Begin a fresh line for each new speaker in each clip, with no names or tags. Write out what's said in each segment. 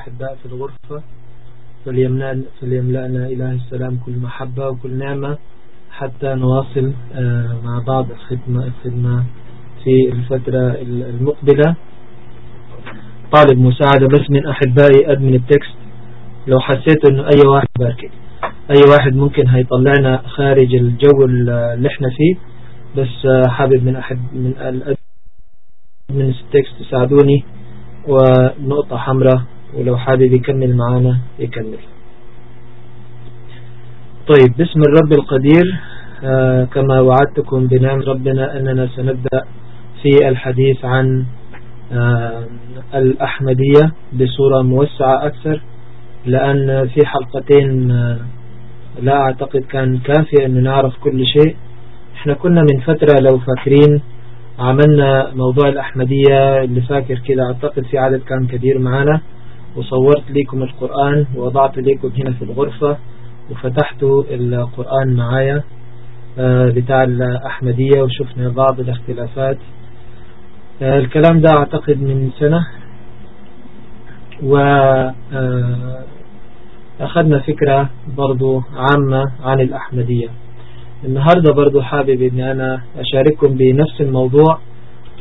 الأحباء في الغرفة فليملأنا, فليملأنا إله السلام كل محبة وكل نعمة حتى نواصل آه، مع بعض الخدمة, الخدمة في الفترة المقبلة. طالب مساعدة بس من أحبائي أدمن التكست. لو حسيت أنه أي واحد باركي أي واحد ممكن هيطلعنا خارج الجو اللي إحنا فيه. بس آه، حابب من أحد من من التكست تساعدوني ونقطة حمراء. ولو حابب يكمل معانا يكمل. طيب باسم الرب القدير آه كما وعدتكم بنعم ربنا أننا سنبدأ في الحديث عن آه الأحمدية بصورة موسعة أكثر لأن في حلقتين آه لا أعتقد كان كافي أن نعرف كل شيء. إحنا كنا من فترة لو فاكرين عملنا موضوع الأحمدية اللي فاكر كده أعتقد في عدد كان كبير معنا وصورت لكم القرآن ووضعت لكم هنا في الغرفة وفتحت القرآن معايا آه، بتاع الأحمدية وشفنا بعض الاختلافات. آه، الكلام ده أعتقد من سنة و آه، أخذنا فكرة برضو عامة عن الأحمدية. النهاردة برضو حابب أن أنا أشارككم بنفس الموضوع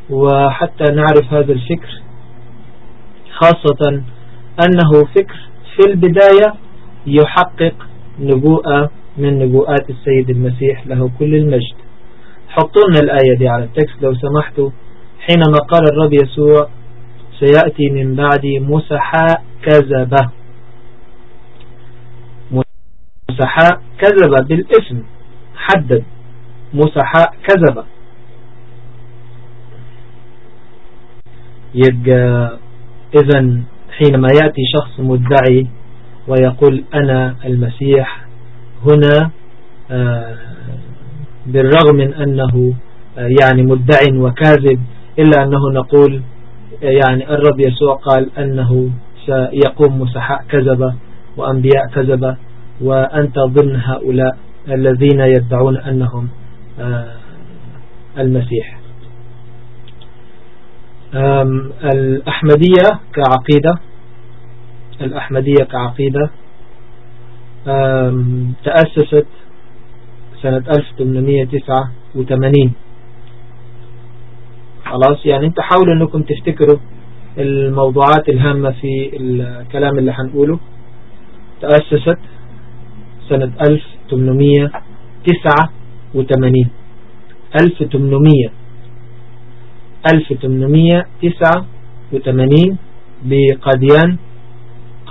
وحتى نعرف هذا الفكر خاصة أنه فكر في البداية يحقق نبوءة من نبوءات السيد المسيح له كل المجد. حطوا لنا الآية دي على التكست لو سمحتوا. حينما قال الرب يسوع سيأتي من بعدي مسحاء كذبة. مسحاء كذبة بالاسم. حدد. مسحاء كذبة. يبقى إذا حينما يأتي شخص مدعي ويقول أنا المسيح هنا آه، بالرغم من أنه آه، يعني مدع وكاذب إلا أنه نقول يعني الرب يسوع قال أنه سيقوم مسحاء كذبة وأنبياء كذبة وأنت ضمن هؤلاء الذين يدعون أنهم آه، المسيح. الأحمدية كعقيدة الأحمدية كعقيدة تأسست سنة 1889 خلاص؟ يعني أنت حاولوا أنكم تفتكروا الموضوعات الهامة في الكلام اللي هنقوله تأسست سنة 1889 1800 1889 بقاديان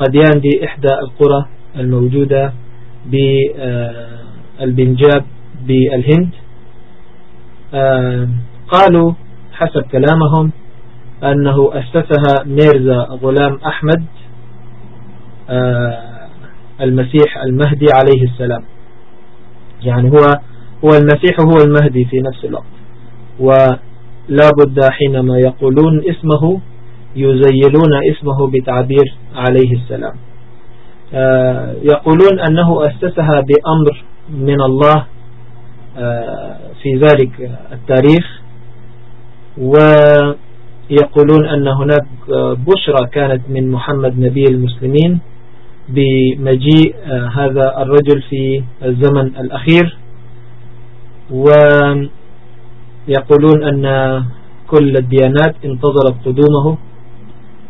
قاديان دي إحدى القرى الموجودة بالبنجاب بالهند. قالوا حسب كلامهم أنه أسسها ميرزا غلام أحمد المسيح المهدي عليه السلام. يعني هو هو المسيح هو المهدي في نفس الوقت. ولا بد حينما يقولون اسمه يزيلون اسمه بتعبير عليه السلام. آه، يقولون أنه أسسها بأمر من الله آه، في ذلك التاريخ. ويقولون أن هناك بشرى كانت من محمد نبي المسلمين بمجيء آه، هذا الرجل في الزمن الأخير. ويقولون أن كل الديانات انتظرت قدومه.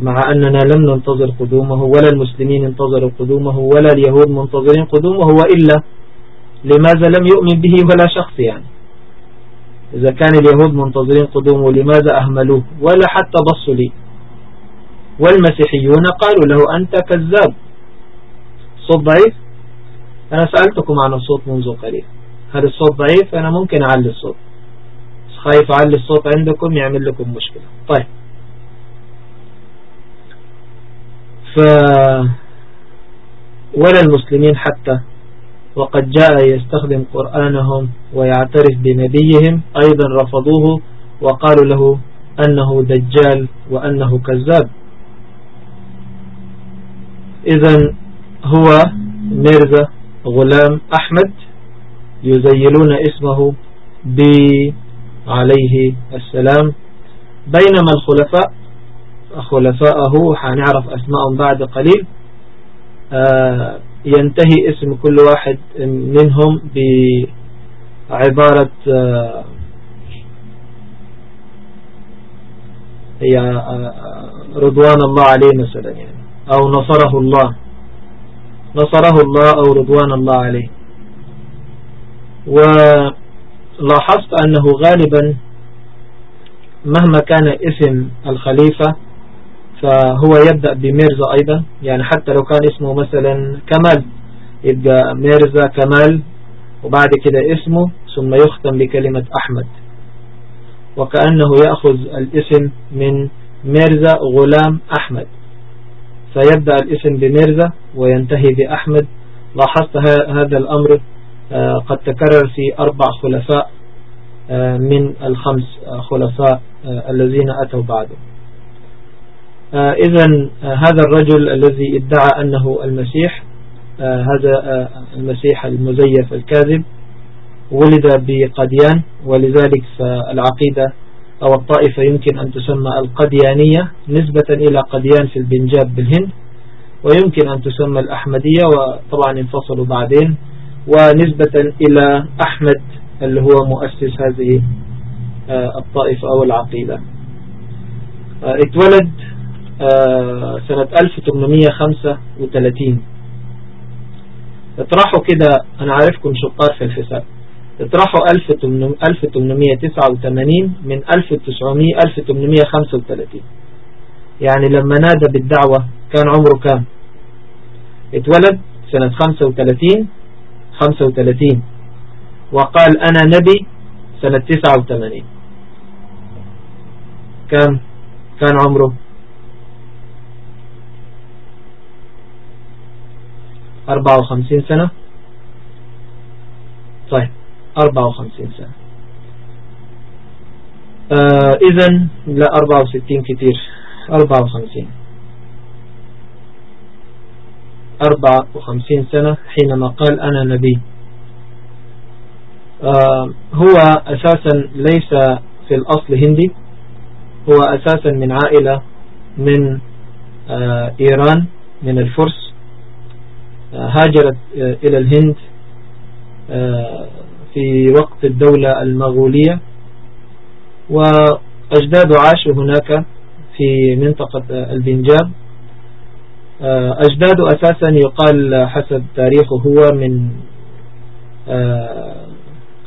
مع أننا لم ننتظر قدومه ولا المسلمين انتظروا قدومه ولا اليهود منتظرين قدومه وإلا لماذا لم يؤمن به ولا شخص يعني؟ إذا كان اليهود منتظرين قدومه لماذا أهملوه؟ ولا حتى بصوا لي. والمسيحيون قالوا له أنت كذاب. صوت ضعيف؟ أنا سألتكم عن الصوت منذ قليل. هل الصوت ضعيف؟ أنا ممكن أعلي الصوت. خايف أعلي الصوت عندكم يعمل لكم مشكلة. طيب. ولا المسلمين حتى وقد جاء يستخدم قرآنهم ويعترف بنبيهم أيضا رفضوه وقالوا له أنه دجال وأنه كذاب. إذا هو ميرزا غلام أحمد يزيلون اسمه ب عليه السلام. بينما الخلفاء خلفائه حنعرف أسمائهم بعد قليل. آه، ينتهي اسم كل واحد منهم بعبارة آه، هي رضوان الله عليه مثلا يعني أو نصره الله. نصره الله أو رضوان الله عليه. ولاحظت أنه غالبا مهما كان اسم الخليفة فهو يبدأ بميرزا أيضا. يعني حتى لو كان اسمه مثلا كمال يبقى ميرزا كمال وبعد كده اسمه ثم يختم بكلمة أحمد. وكأنه يأخذ الاسم من ميرزا غلام أحمد. فيبدأ الاسم بميرزا وينتهي بأحمد. لاحظت هذا الأمر آه، قد تكرر في أربع خلفاء آه، من الخمس آه، خلفاء الذين أتوا بعده. إذا هذا الرجل الذي ادعى أنه المسيح هذا المسيح المزيف الكاذب ولد بقديان ولذلك فالعقيدة أو الطائفة يمكن أن تسمى القديانية نسبة إلى قديان في البنجاب بالهند ويمكن أن تسمى الأحمدية وطبعا انفصلوا بعدين ونسبة إلى أحمد اللي هو مؤسس هذه آه، الطائفة أو العقيدة. آه، اتولد آه، سنة 1835 اطرحوا كده أنا عارفكم شطار في الحساب. اطرحوا 1889 من 1900 1835 يعني لما نادى بالدعوة كان عمره كام؟ اتولد سنة 35 35 وقال أنا نبي سنة 89 كم كان عمره؟ أربعة وخمسين سنة. طيب أربعة وخمسين سنة. آه إذا لا أربعة وستين كتير. أربعة وخمسين. أربعة وخمسين سنة حينما قال أنا نبي. آه هو أساسا ليس في الأصل هندي. هو أساسا من عائلة من آه إيران من الفرس. هاجرت إلى الهند آه، في وقت الدولة المغولية وأجداده عاشوا هناك في منطقة البنجاب. آه، أجداده أساسا يقال حسب تاريخه هو من آه،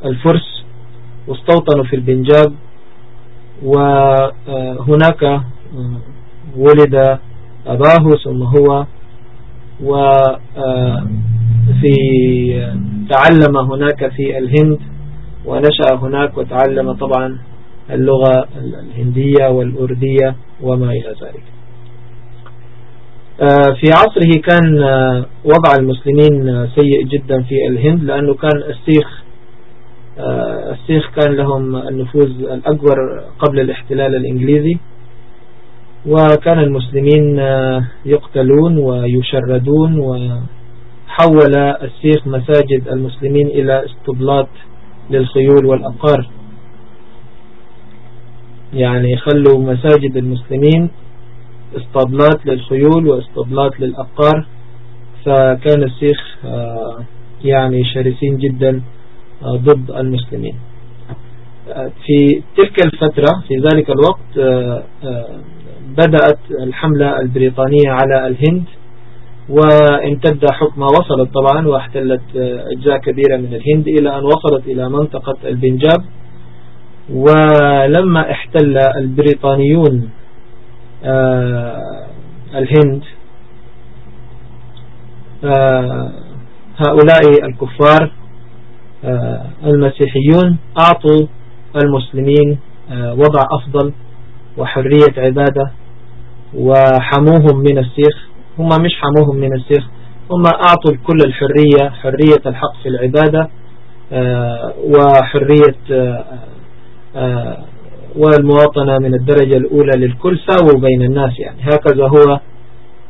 الفرس واستوطنوا في البنجاب وهناك ولد أباه ثم هو وفي تعلم هناك في الهند ونشأ هناك وتعلم طبعا اللغة الهندية والأردية وما إلى ذلك. آه، في عصره كان آه، وضع المسلمين آه، سيء جدا في الهند لأنه كان السيخ السيخ كان لهم النفوذ الأكبر قبل الاحتلال الإنجليزي. وكان المسلمين يقتلون ويشردون وحول السيخ مساجد المسلمين إلى اسطبلات للخيول والأبقار يعني خلوا مساجد المسلمين اسطبلات للخيول واسطبلات للأبقار فكان السيخ آه، يعني شرسين جدا آه، ضد المسلمين. آه، في تلك الفترة في ذلك الوقت بدأت الحملة البريطانية على الهند وامتد حكمها وصلت طبعا واحتلت أجزاء كبيرة من الهند إلى أن وصلت إلى منطقة البنجاب. ولما احتل البريطانيون آه، الهند آه، هؤلاء الكفار آه، المسيحيون أعطوا المسلمين وضع أفضل وحرية عبادة وحموهم من السيخ. هم مش حموهم من السيخ هم أعطوا كل الحرية حرية الحق في العبادة وحرية والمواطنة من الدرجة الأولى للكل ساووا بين الناس يعني. هكذا هو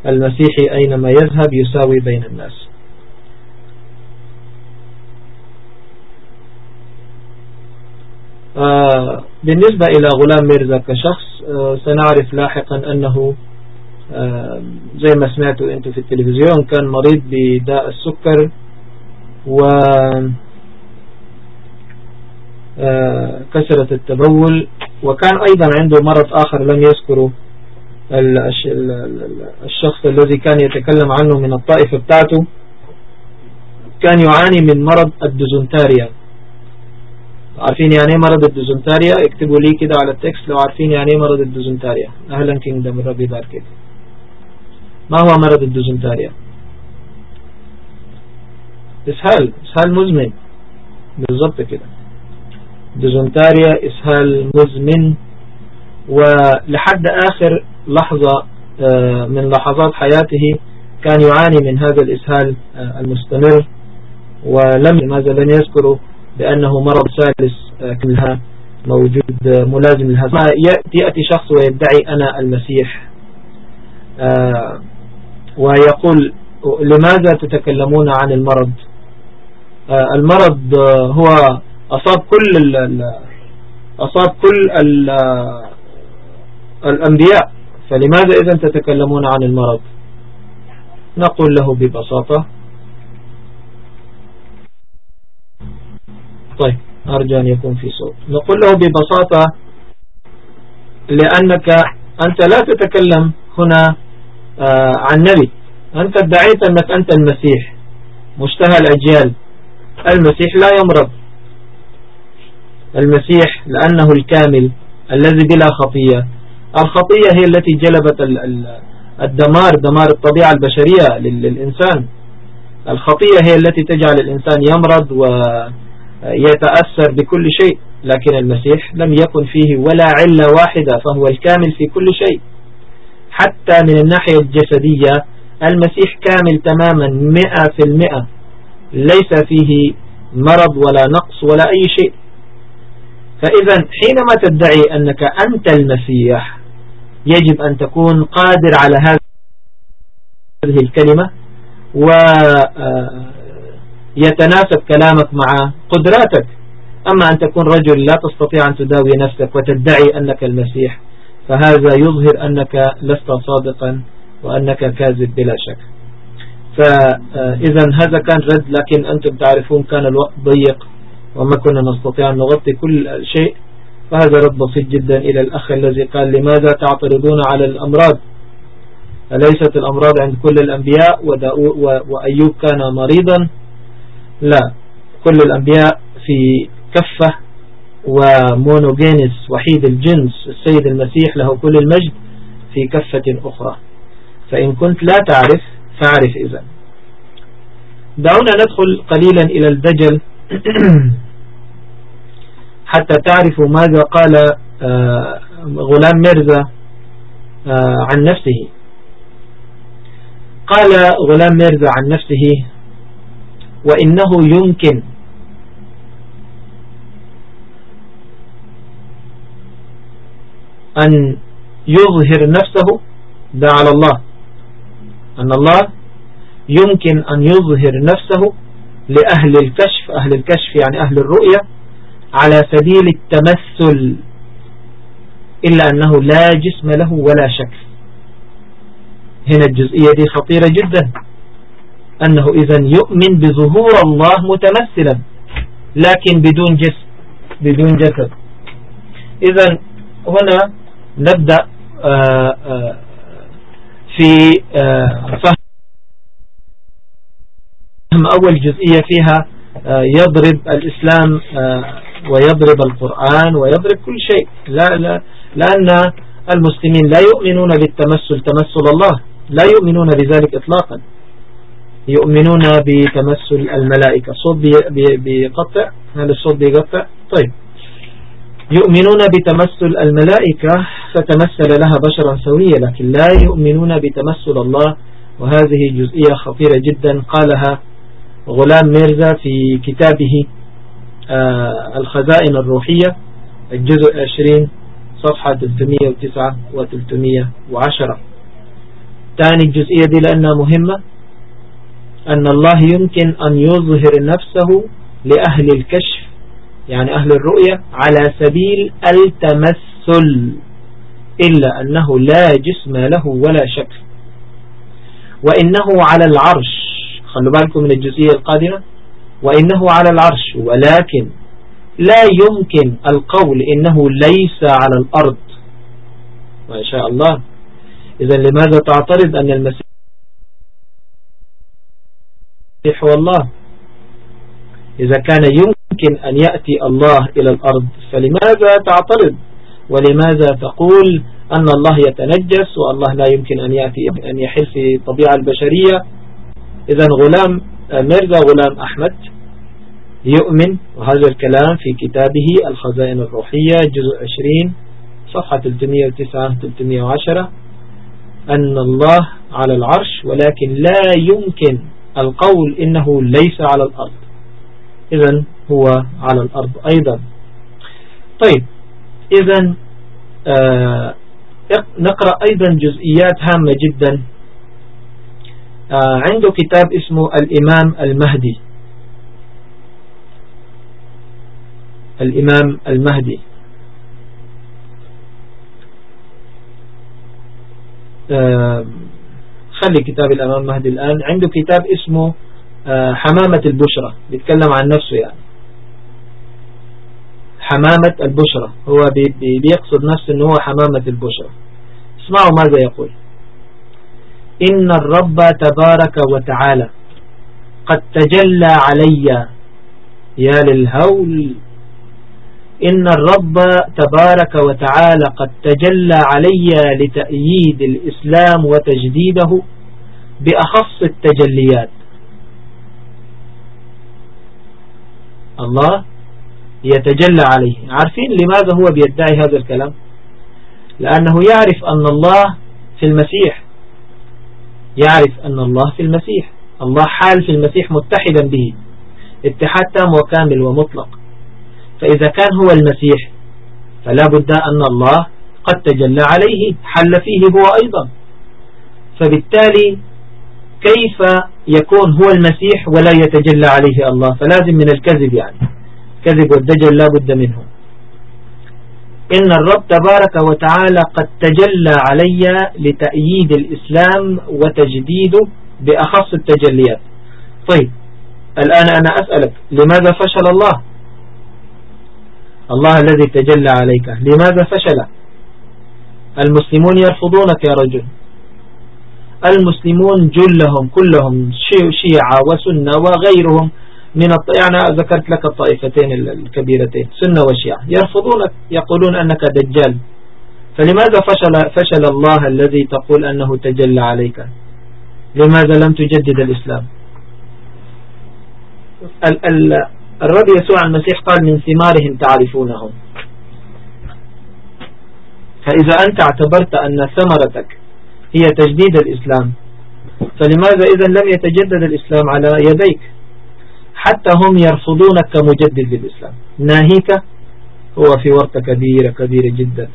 المسيحي أينما يذهب يساوي بين الناس. بالنسبة إلى غلام ميرزا كشخص آه، سنعرف لاحقا أنه آه، زي ما سمعتوا أنتم في التلفزيون كان مريض بداء السكر و آه، كثرة التبول وكان أيضا عنده مرض آخر لم يذكره الشخص الذي كان يتكلم عنه من الطائفة بتاعته. كان يعاني من مرض الدزنتاريا عارفين يعني إيه مرض الدزنتاريا اكتبوا لي كده على ال text لو عارفين يعني إيه مرض الدزنتاريا أهلا Kingdom الرب يبارك ما هو مرض الدزنتاريا إسهال إسهال مزمن. بالضبط كده. دزنتاريا إسهال مزمن. ولحد آخر لحظة آه، من لحظات حياته كان يعاني من هذا الإسهال آه، المستمر. ولم لماذا لم يذكروا بأنه مرض ثالث آه، كلها موجود آه، ملازم لهذا ما يأتي شخص ويدعي أنا المسيح. آه، ويقول لماذا تتكلمون عن المرض؟ المرض هو أصاب كل أصاب كل الأنبياء. فلماذا إذا تتكلمون عن المرض؟ نقول له ببساطة طيب أرجو أن يكون في صوت. نقول له ببساطة لأنك أنت لا تتكلم هنا آه، عن نبي. أنت ادعيت أنك أنت المسيح مشتهى الأجيال. المسيح لا يمرض. المسيح لأنه الكامل الذي بلا خطية. الخطية هي التي جلبت الدمار دمار الطبيعة البشرية للإنسان. الخطية هي التي تجعل الإنسان يمرض و يتأثر بكل شيء لكن المسيح لم يكن فيه ولا علة واحدة فهو الكامل في كل شيء. حتى من الناحية الجسدية المسيح كامل تماما مئة في المئة. ليس فيه مرض ولا نقص ولا أي شيء. فإذا حينما تدعي أنك أنت المسيح يجب أن تكون قادر على هذه الكلمة و يتناسب كلامك مع قدراتك. أما أن تكون رجل لا تستطيع أن تداوي نفسك وتدعي أنك المسيح فهذا يظهر أنك لست صادقا وأنك كاذب بلا شك. فإذا هذا كان رد لكن أنتم تعرفون كان الوقت ضيق وما كنا نستطيع أن نغطي كل شيء. فهذا رد بسيط جدا إلى الأخ الذي قال لماذا تعترضون على الأمراض؟ أليست الأمراض عند كل الأنبياء؟ وأيوب كان مريضا لا. كل الأنبياء في كفة ومونوجينس وحيد الجنس السيد المسيح له كل المجد في كفة أخرى. فإن كنت لا تعرف فاعرف إذا. دعونا ندخل قليلا إلى الدجل حتى تعرفوا ماذا قال آه، غلام مرزا آه، عن نفسه. قال غلام مرزا عن نفسه وإنه يمكن. أن يظهر نفسه ده على الله. أن الله يمكن أن يظهر نفسه لأهل الكشف أهل الكشف يعني أهل الرؤية على سبيل التمثل إلا أنه لا جسم له ولا شكل. هنا الجزئية دي خطيرة جدا. أنه إذا يؤمن بظهور الله متمثلا لكن بدون جسم بدون جسد. إذا هنا نبدأ آه، آه، في آه، فهم أول جزئية فيها يضرب الإسلام ويضرب القرآن ويضرب كل شيء. لا لا لأن المسلمين لا يؤمنون بالتمثل تمثل الله. لا يؤمنون بذلك إطلاقا. يؤمنون بتمثل الملائكة. صوت بيقطع. هل الصوت بيقطع. طيب. يؤمنون بتمثل الملائكة فتمثل لها بشرا سوية لكن لا يؤمنون بتمثل الله. وهذه جزئية خطيرة جدا. قالها غلام ميرزا في كتابه آه الخزائن الروحية الجزء 20 صفحة 309 و 310 ثاني الجزئية دي لأنها مهمة. أن الله يمكن أن يظهر نفسه لأهل الكشف يعني أهل الرؤية على سبيل التمثل إلا أنه لا جسم له ولا شكل. وإنه على العرش خلوا بالكم من الجزئية القادمة. وإنه على العرش ولكن لا يمكن القول إنه ليس على الأرض. ما شاء الله. إذا لماذا تعترض أن المسيح هو الله إذا كان يمكن أن يأتي الله إلى الأرض فلماذا تعترض؟ ولماذا تقول أن الله يتنجس والله لا يمكن أن يأتي أن يحل في الطبيعة البشرية؟ إذا غلام ميرزا غلام أحمد يؤمن وهذا الكلام في كتابه الخزائن الروحية جزء 20 صفحة 309 310 أن الله على العرش ولكن لا يمكن القول إنه ليس على الأرض. إذا هو على الأرض أيضا. طيب إذا آه نقرأ أيضا جزئيات هامة جدا. آه عنده كتاب اسمه الإمام المهدي. الإمام المهدي. آه خلي كتاب الأمام المهدي الآن. عنده كتاب اسمه آه حمامة البشرة بيتكلم عن نفسه يعني. حمامة البشرة هو بيقصد نفسه أنه هو حمامة البشرة اسمعوا ماذا يقول. إن الرب تبارك وتعالى قد تجلى علي يا للهول إن الرب تبارك وتعالى قد تجلى علي لتأييد الإسلام وتجديده بأخص التجليات. الله يتجلى عليه. عارفين لماذا هو بيدعي هذا الكلام؟ لأنه يعرف أن الله في المسيح. يعرف أن الله في المسيح. الله حال في المسيح متحدا به. اتحاد تام وكامل ومطلق. فإذا كان هو المسيح فلا بد أن الله قد تجلى عليه حل فيه هو أيضا. فبالتالي كيف يكون هو المسيح ولا يتجلى عليه الله؟ فلازم من الكذب يعني. كذب والدجل لا بد منه. إن الرب تبارك وتعالى قد تجلى علي لتأييد الإسلام وتجديده بأخص التجليات. طيب الآن أنا أسألك لماذا فشل الله؟ الله الذي تجلى عليك. لماذا فشل؟ المسلمون يرفضونك يا رجل. المسلمون جلهم كلهم شيعة وسنة وغيرهم. من الط... يعني ذكرت لك الطائفتين الكبيرتين سنة وشيعة. يرفضونك يقولون أنك دجال. فلماذا فشل, فشل الله الذي تقول أنه تجلى عليك؟ لماذا لم تجدد الإسلام؟ ال ال الرب يسوع المسيح قال من ثمارهم تعرفونهم. فإذا أنت اعتبرت أن ثمرتك هي تجديد الإسلام فلماذا إذا لم يتجدد الإسلام على يديك؟ حتى هم يرفضونك كمجدد للإسلام ناهيك هو في ورطة كبيرة كبيرة جدا.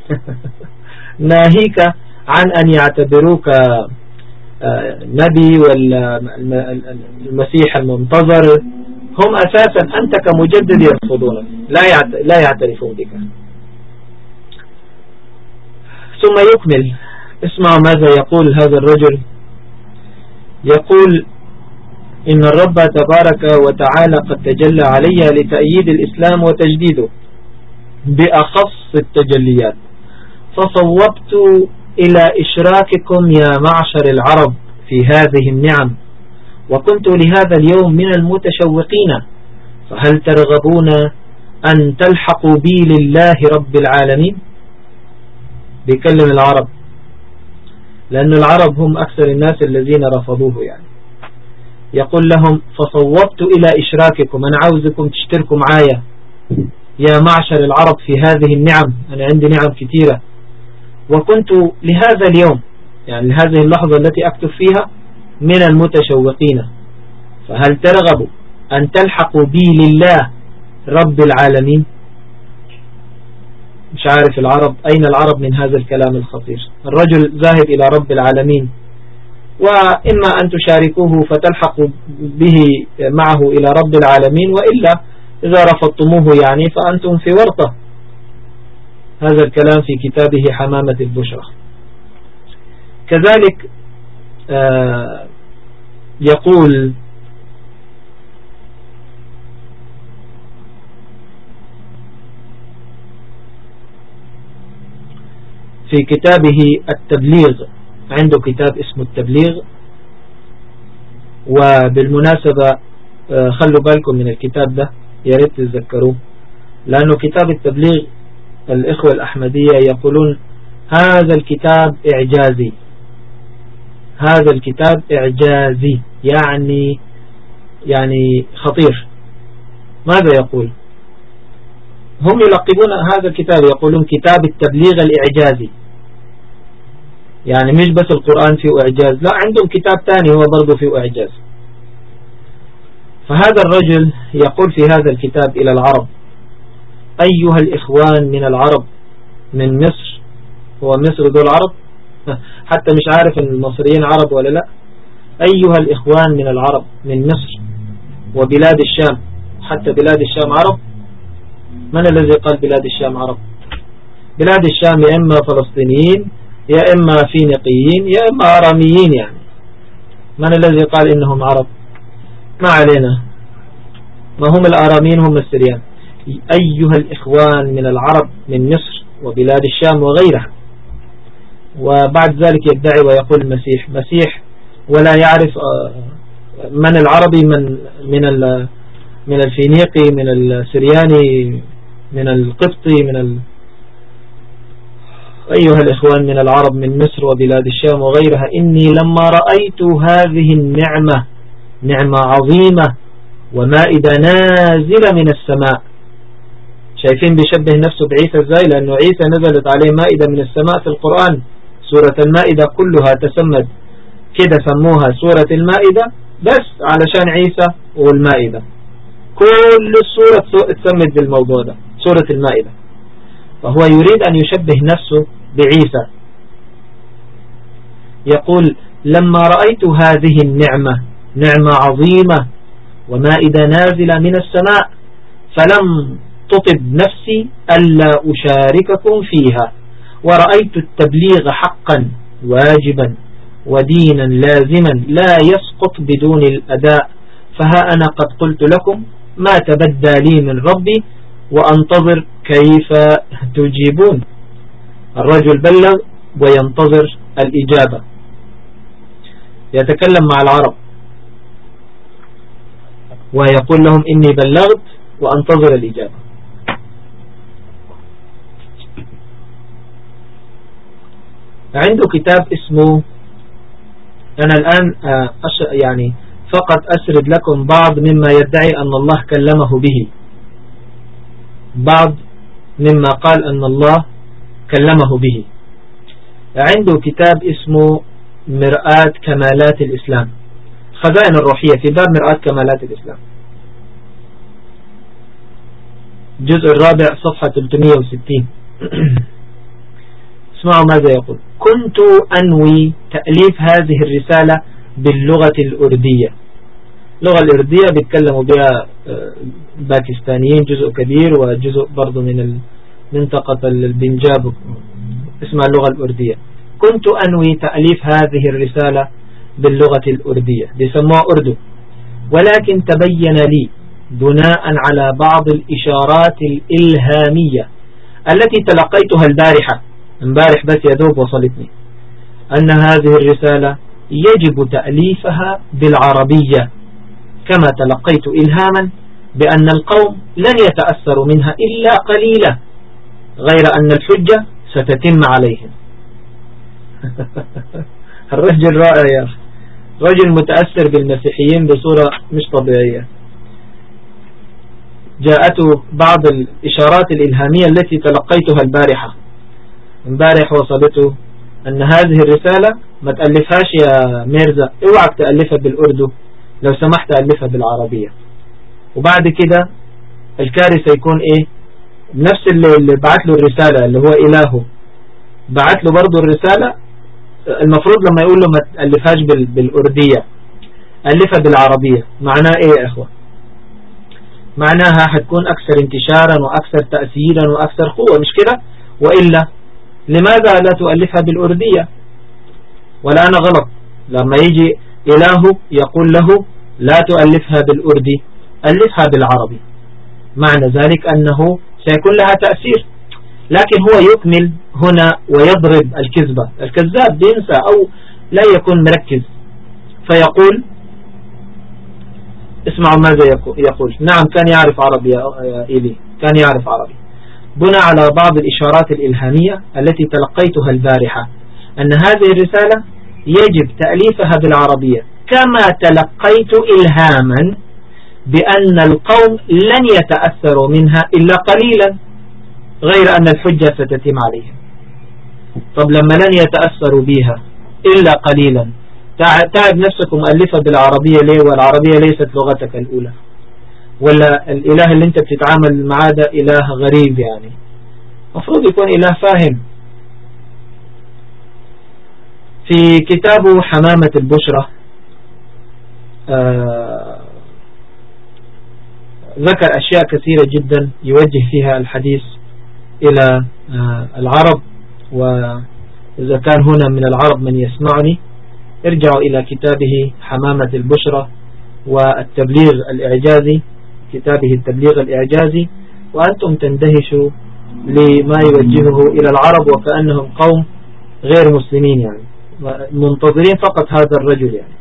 ناهيك عن أن يعتبروك آه، نبي والمسيح المنتظر. هم أساسا أنت كمجدد يرفضونك. لا لا يعترفون بك. ثم يكمل. اسمع ماذا يقول هذا الرجل. يقول إن الرب تبارك وتعالى قد تجلى علي لتأييد الإسلام وتجديده. بأخص التجليات. فصوبت إلى إشراككم يا معشر العرب في هذه النعم. وكنت لهذا اليوم من المتشوقين فهل ترغبون أن تلحقوا بي لله رب العالمين؟ بيكلم العرب لأن العرب هم أكثر الناس الذين رفضوه يعني. يقول لهم فصوبت إلى إشراككم أنا عاوزكم تشتركوا معايا. يا معشر العرب في هذه النعم أنا عندي نعم كثيرة. وكنت لهذا اليوم يعني لهذه اللحظة التي أكتب فيها من المتشوقين. فهل ترغبوا أن تلحقوا بي لله رب العالمين؟ مش عارف العرب أين العرب من هذا الكلام الخطير؟ الرجل ذاهب إلى رب العالمين وإما أن تشاركوه فتلحقوا به معه إلى رب العالمين وإلا إذا رفضتموه يعني فأنتم في ورطة. هذا الكلام في كتابه حمامة البشرة كذلك يقول في كتابه التبليغ عنده كتاب اسمه التبليغ وبالمناسبة آه، خلوا بالكم من الكتاب ده يا ريت تتذكروه لأنه كتاب التبليغ الإخوة الأحمدية يقولون هذا الكتاب إعجازي. هذا الكتاب إعجازي يعني يعني خطير. ماذا يقول؟ هم يلقبون هذا الكتاب يقولون كتاب التبليغ الإعجازي. يعني مش بس القرآن فيه إعجاز لا عندهم كتاب ثاني هو برضه فيه إعجاز. فهذا الرجل يقول في هذا الكتاب إلى العرب أيها الإخوان من العرب من مصر هو مصر دول عرب حتى مش عارف إن المصريين عرب ولا لا. أيها الإخوان من العرب من مصر وبلاد الشام حتى بلاد الشام عرب. من الذي قال بلاد الشام عرب؟ بلاد الشام يا إما فلسطينيين يا إما فينيقيين يا إما آراميين يعني. من الذي قال إنهم عرب؟ ما علينا. ما هم الآراميين؟ هم السريان. أيها الإخوان من العرب من مصر وبلاد الشام وغيرها. وبعد ذلك يدعي ويقول المسيح مسيح ولا يعرف آه، من العربي من من من الفينيقي من السرياني من القبطي من ال... أيها الإخوان من العرب من مصر وبلاد الشام وغيرها. إني لما رأيت هذه النعمة نعمة عظيمة ومائدة نازلة من السماء. شايفين بيشبه نفسه بعيسى إزاي؟ لأنه عيسى نزلت عليه مائدة من السماء في القرآن. سورة المائدة كلها تسمد. كده سموها سورة المائدة بس علشان عيسى والمائدة. كل السورة تسمد بالموضوع ده سورة المائدة. فهو يريد أن يشبه نفسه بعيسى. يقول لما رأيت هذه النعمة نعمة عظيمة ومائدة نازلة من السماء فلم تطب نفسي ألا أشارككم فيها. ورأيت التبليغ حقا واجبا ودينا لازما لا يسقط بدون الأداء. فها أنا قد قلت لكم ما تبدى لي من ربي وأنتظر كيف تجيبون. الرجل بلغ وينتظر الإجابة. يتكلم مع العرب. ويقول لهم إني بلغت وأنتظر الإجابة. عنده كتاب اسمه أنا الآن آه، يعني فقط أسرد لكم بعض مما يدعي أن الله كلمه به. بعض مما قال أن الله كلمه به. عنده كتاب اسمه مرآة كمالات الإسلام. خزائن الروحية في باب مرآة كمالات الإسلام. الجزء الرابع صفحة 360 اسمعوا ماذا يقول. كنت أنوي تأليف هذه الرسالة باللغة الأردية. اللغة الأردية بيتكلموا بها آه، باكستانيين جزء كبير وجزء برضو من منطقة البنجاب. اسمها اللغة الأردية. كنت أنوي تأليف هذه الرسالة باللغة الأردية. بيسموها أردو ولكن تبين لي بناء على بعض الإشارات الإلهامية التي تلقيتها البارحة امبارح بس يدوب وصلتني. أن هذه الرسالة يجب تأليفها بالعربية. كما تلقيت إلهاما بأن القوم لن يتأثروا منها إلا قليلا غير أن الحجة ستتم عليهم. الرجل رائع يا أخي. رجل متأثر بالمسيحيين بصورة مش طبيعية. جاءته بعض الإشارات الإلهامية التي تلقيتها البارحة. امبارح وصلته أن هذه الرسالة ما تألفهاش يا ميرزا. اوعك تألفها بالأردو لو سمحت ألفها بالعربية. وبعد كده الكارثة يكون إيه؟ نفس اللي, بعت له الرسالة اللي هو إلهه. بعت له برضه الرسالة المفروض لما يقول له ما تألفهاش بالأردية ألفها بالعربية. معناه إيه يا إخوة؟ معناها حتكون أكثر انتشارا وأكثر تأثيرا وأكثر قوة مش كده؟ وإلا لماذا لا تؤلفها بالأردية؟ أنا غلط. لما يجي إله يقول له لا تؤلفها بالأردي ألفها بالعربي. معنى ذلك أنه سيكون لها تأثير. لكن هو يكمل هنا ويضرب الكذبة. الكذاب بينسى أو لا يكون مركز. فيقول اسمعوا ماذا يقول. نعم كان يعرف عربي يا إيلي. كان يعرف عربي. بنى على بعض الإشارات الإلهامية التي تلقيتها البارحة أن هذه الرسالة يجب تأليفها بالعربية كما تلقيت إلهاما بأن القوم لن يتأثروا منها إلا قليلا غير أن الحجة ستتم عليهم. طب لما لن يتأثروا بها إلا قليلا تعب نفسك مؤلفة بالعربية ليه والعربية ليست لغتك الأولى. ولا الإله اللي انت بتتعامل معاه ده إله غريب يعني. مفروض يكون إله فاهم. في كتابه حمامة البشرة آه ذكر أشياء كثيرة جدا يوجه فيها الحديث إلى آه العرب وإذا كان هنا من العرب من يسمعني ارجعوا إلى كتابه حمامة البشرة والتبليغ الإعجازي. كتابه التبليغ الإعجازي وأنتم تندهشوا لما يوجهه إلى العرب وكأنهم قوم غير مسلمين يعني منتظرين فقط هذا الرجل يعني.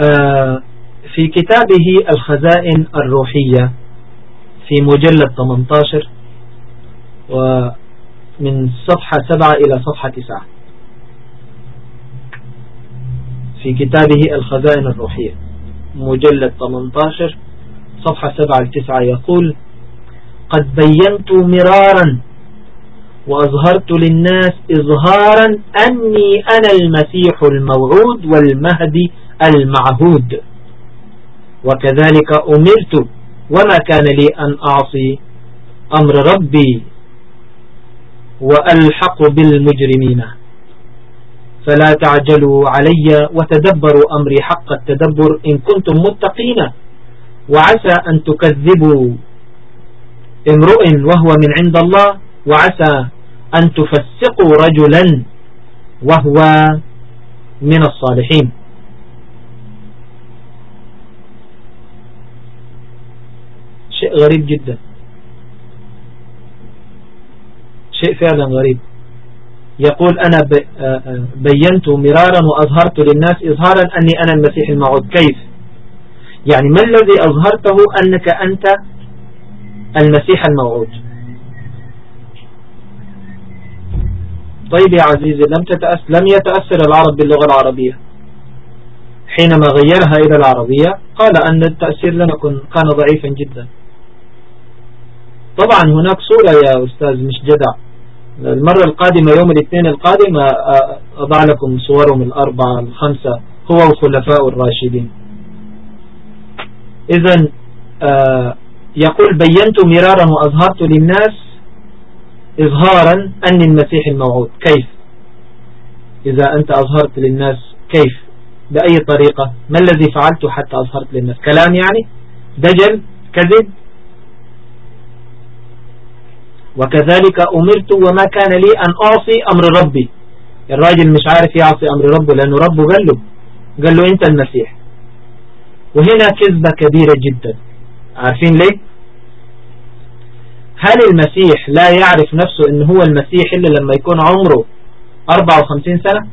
آه، في كتابه الخزائن الروحية في مجلد 18 ومن صفحة 7 إلى صفحة 9 في كتابه الخزائن الروحية مجلد 18 صفحة 7 ل 9 يقول قد بينت مرارا وأظهرت للناس إظهارا أني أنا المسيح الموعود والمهدي المعهود وكذلك أمرت وما كان لي أن أعصي أمر ربي وألحق بالمجرمين. فلا تعجلوا علي وتدبروا أمري حق التدبر إن كنتم متقين. وعسى أن تكذبوا. امرؤ وهو من عند الله وعسى أن تفسقوا رجلا وهو من الصالحين. شيء غريب جدا. شيء فعلا غريب. يقول أنا آه، آه، بينت مرارا وأظهرت للناس إظهارا أني أنا المسيح الموعود. كيف؟ يعني ما الذي أظهرته أنك أنت المسيح الموعود؟ طيب يا عزيزي لم تتأثر لم يتأثر العرب باللغة العربية. حينما غيرها إلى العربية قال أن التأثير لم يكن كان ضعيفا جدا. طبعا هناك صورة يا أستاذ مش جدع. المرة القادمة يوم الاثنين القادم أضع لكم صورهم الأربعة الخمسة هو وخلفاء الراشدين. إذا يقول بينت مرارا وأظهرت للناس إظهارا أني المسيح الموعود. كيف؟ إذا أنت أظهرت للناس كيف؟ بأي طريقة؟ ما الذي فعلته حتى أظهرت للناس؟ كلام يعني؟ دجل؟ كذب؟ وكذلك أمرت وما كان لي أن أعصي أمر ربي. الراجل مش عارف يعصي أمر ربه لأنه ربه قال له قال له أنت المسيح. وهنا كذبة كبيرة جدا. عارفين ليه؟ هل المسيح لا يعرف نفسه إن هو المسيح إلا لما يكون عمره 54 سنة؟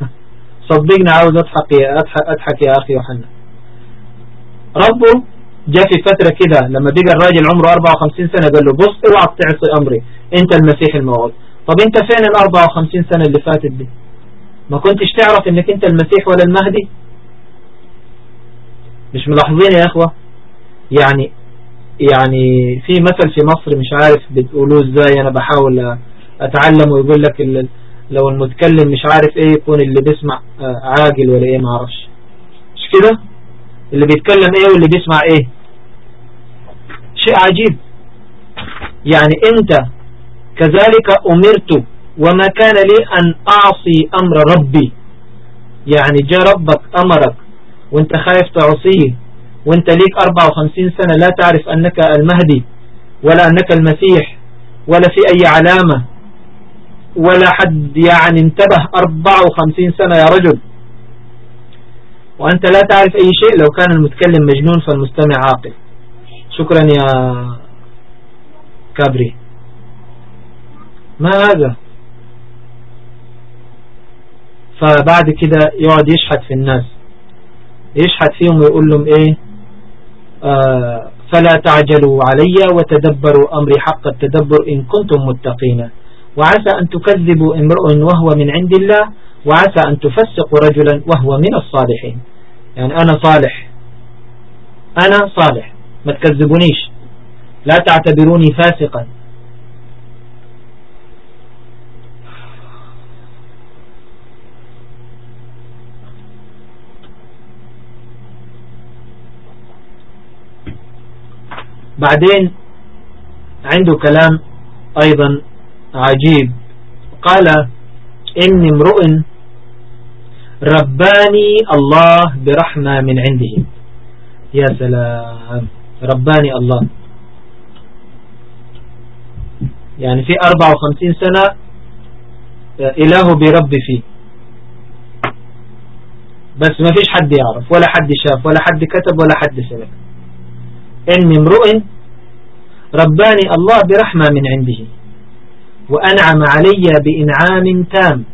صدقني عاوز أضحك يا, أضحك يا أخي يوحنا. ربه جاء في فترة كده لما بقى الراجل عمره 54 سنة قال له بص أوعى تعصي أمري أنت المسيح الموعود. طب أنت فين ال 54 سنة اللي فاتت دي؟ ما كنتش تعرف إنك أنت المسيح ولا المهدي؟ مش ملاحظين يا إخوة؟ يعني يعني في مثل في مصر مش عارف بتقولوه إزاي أنا بحاول اتعلم ويقول لك لو المتكلم مش عارف إيه يكون اللي بيسمع آه، عاقل ولا إيه معرفش مش كده؟ اللي بيتكلم إيه واللي بيسمع إيه؟ شيء عجيب. يعني أنت كذلك أمرت وما كان لي أن أعصي أمر ربي. يعني جاء ربك أمرك وأنت خايف تعصيه وأنت ليك 54 سنة لا تعرف أنك المهدي ولا أنك المسيح ولا في أي علامة ولا حد يعني انتبه. 54 سنة يا رجل. وأنت لا تعرف أي شيء لو كان المتكلم مجنون فالمستمع عاقل. شكرا يا كابري. ما هذا؟ فبعد كده يقعد يشحت في الناس. يشحت فيهم ويقول لهم إيه؟ آه فلا تعجلوا علي وتدبروا أمري حق التدبر إن كنتم متقين. وعسى أن تكذبوا امرؤ وهو من عند الله وعسى أن تفسقوا رجلا وهو من الصالحين. يعني أنا صالح. أنا صالح. ما تكذبونيش. لا تعتبروني فاسقا. بعدين عنده كلام أيضا عجيب. قال إني امرؤ رباني الله برحمة من عنده. يا سلام. رباني الله. يعني في 54 سنة إله برب فيه. بس ما فيش حد يعرف ولا حد شاف ولا حد كتب ولا حد سمع إني امرؤ رباني الله برحمة من عنده وأنعم علي بإنعام تام.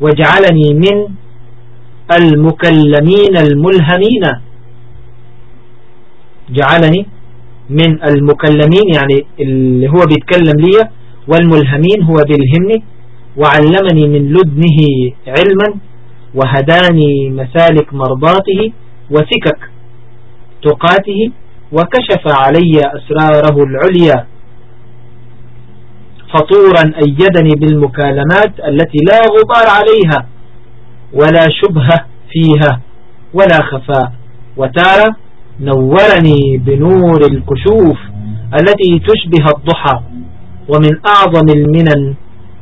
واجعلني من المكلمين الملهمين. جعلني من المكلمين يعني اللي هو بيتكلم لي والملهمين هو بيلهمني. وعلمني من لدنه علما وهداني مسالك مرضاته وسكك تقاته وكشف علي أسراره العليا. فطورا أيدني بالمكالمات التي لا غبار عليها. ولا شبهة فيها ولا خفاء وتارة نورني بنور الكشوف التي تشبه الضحى. ومن أعظم المنن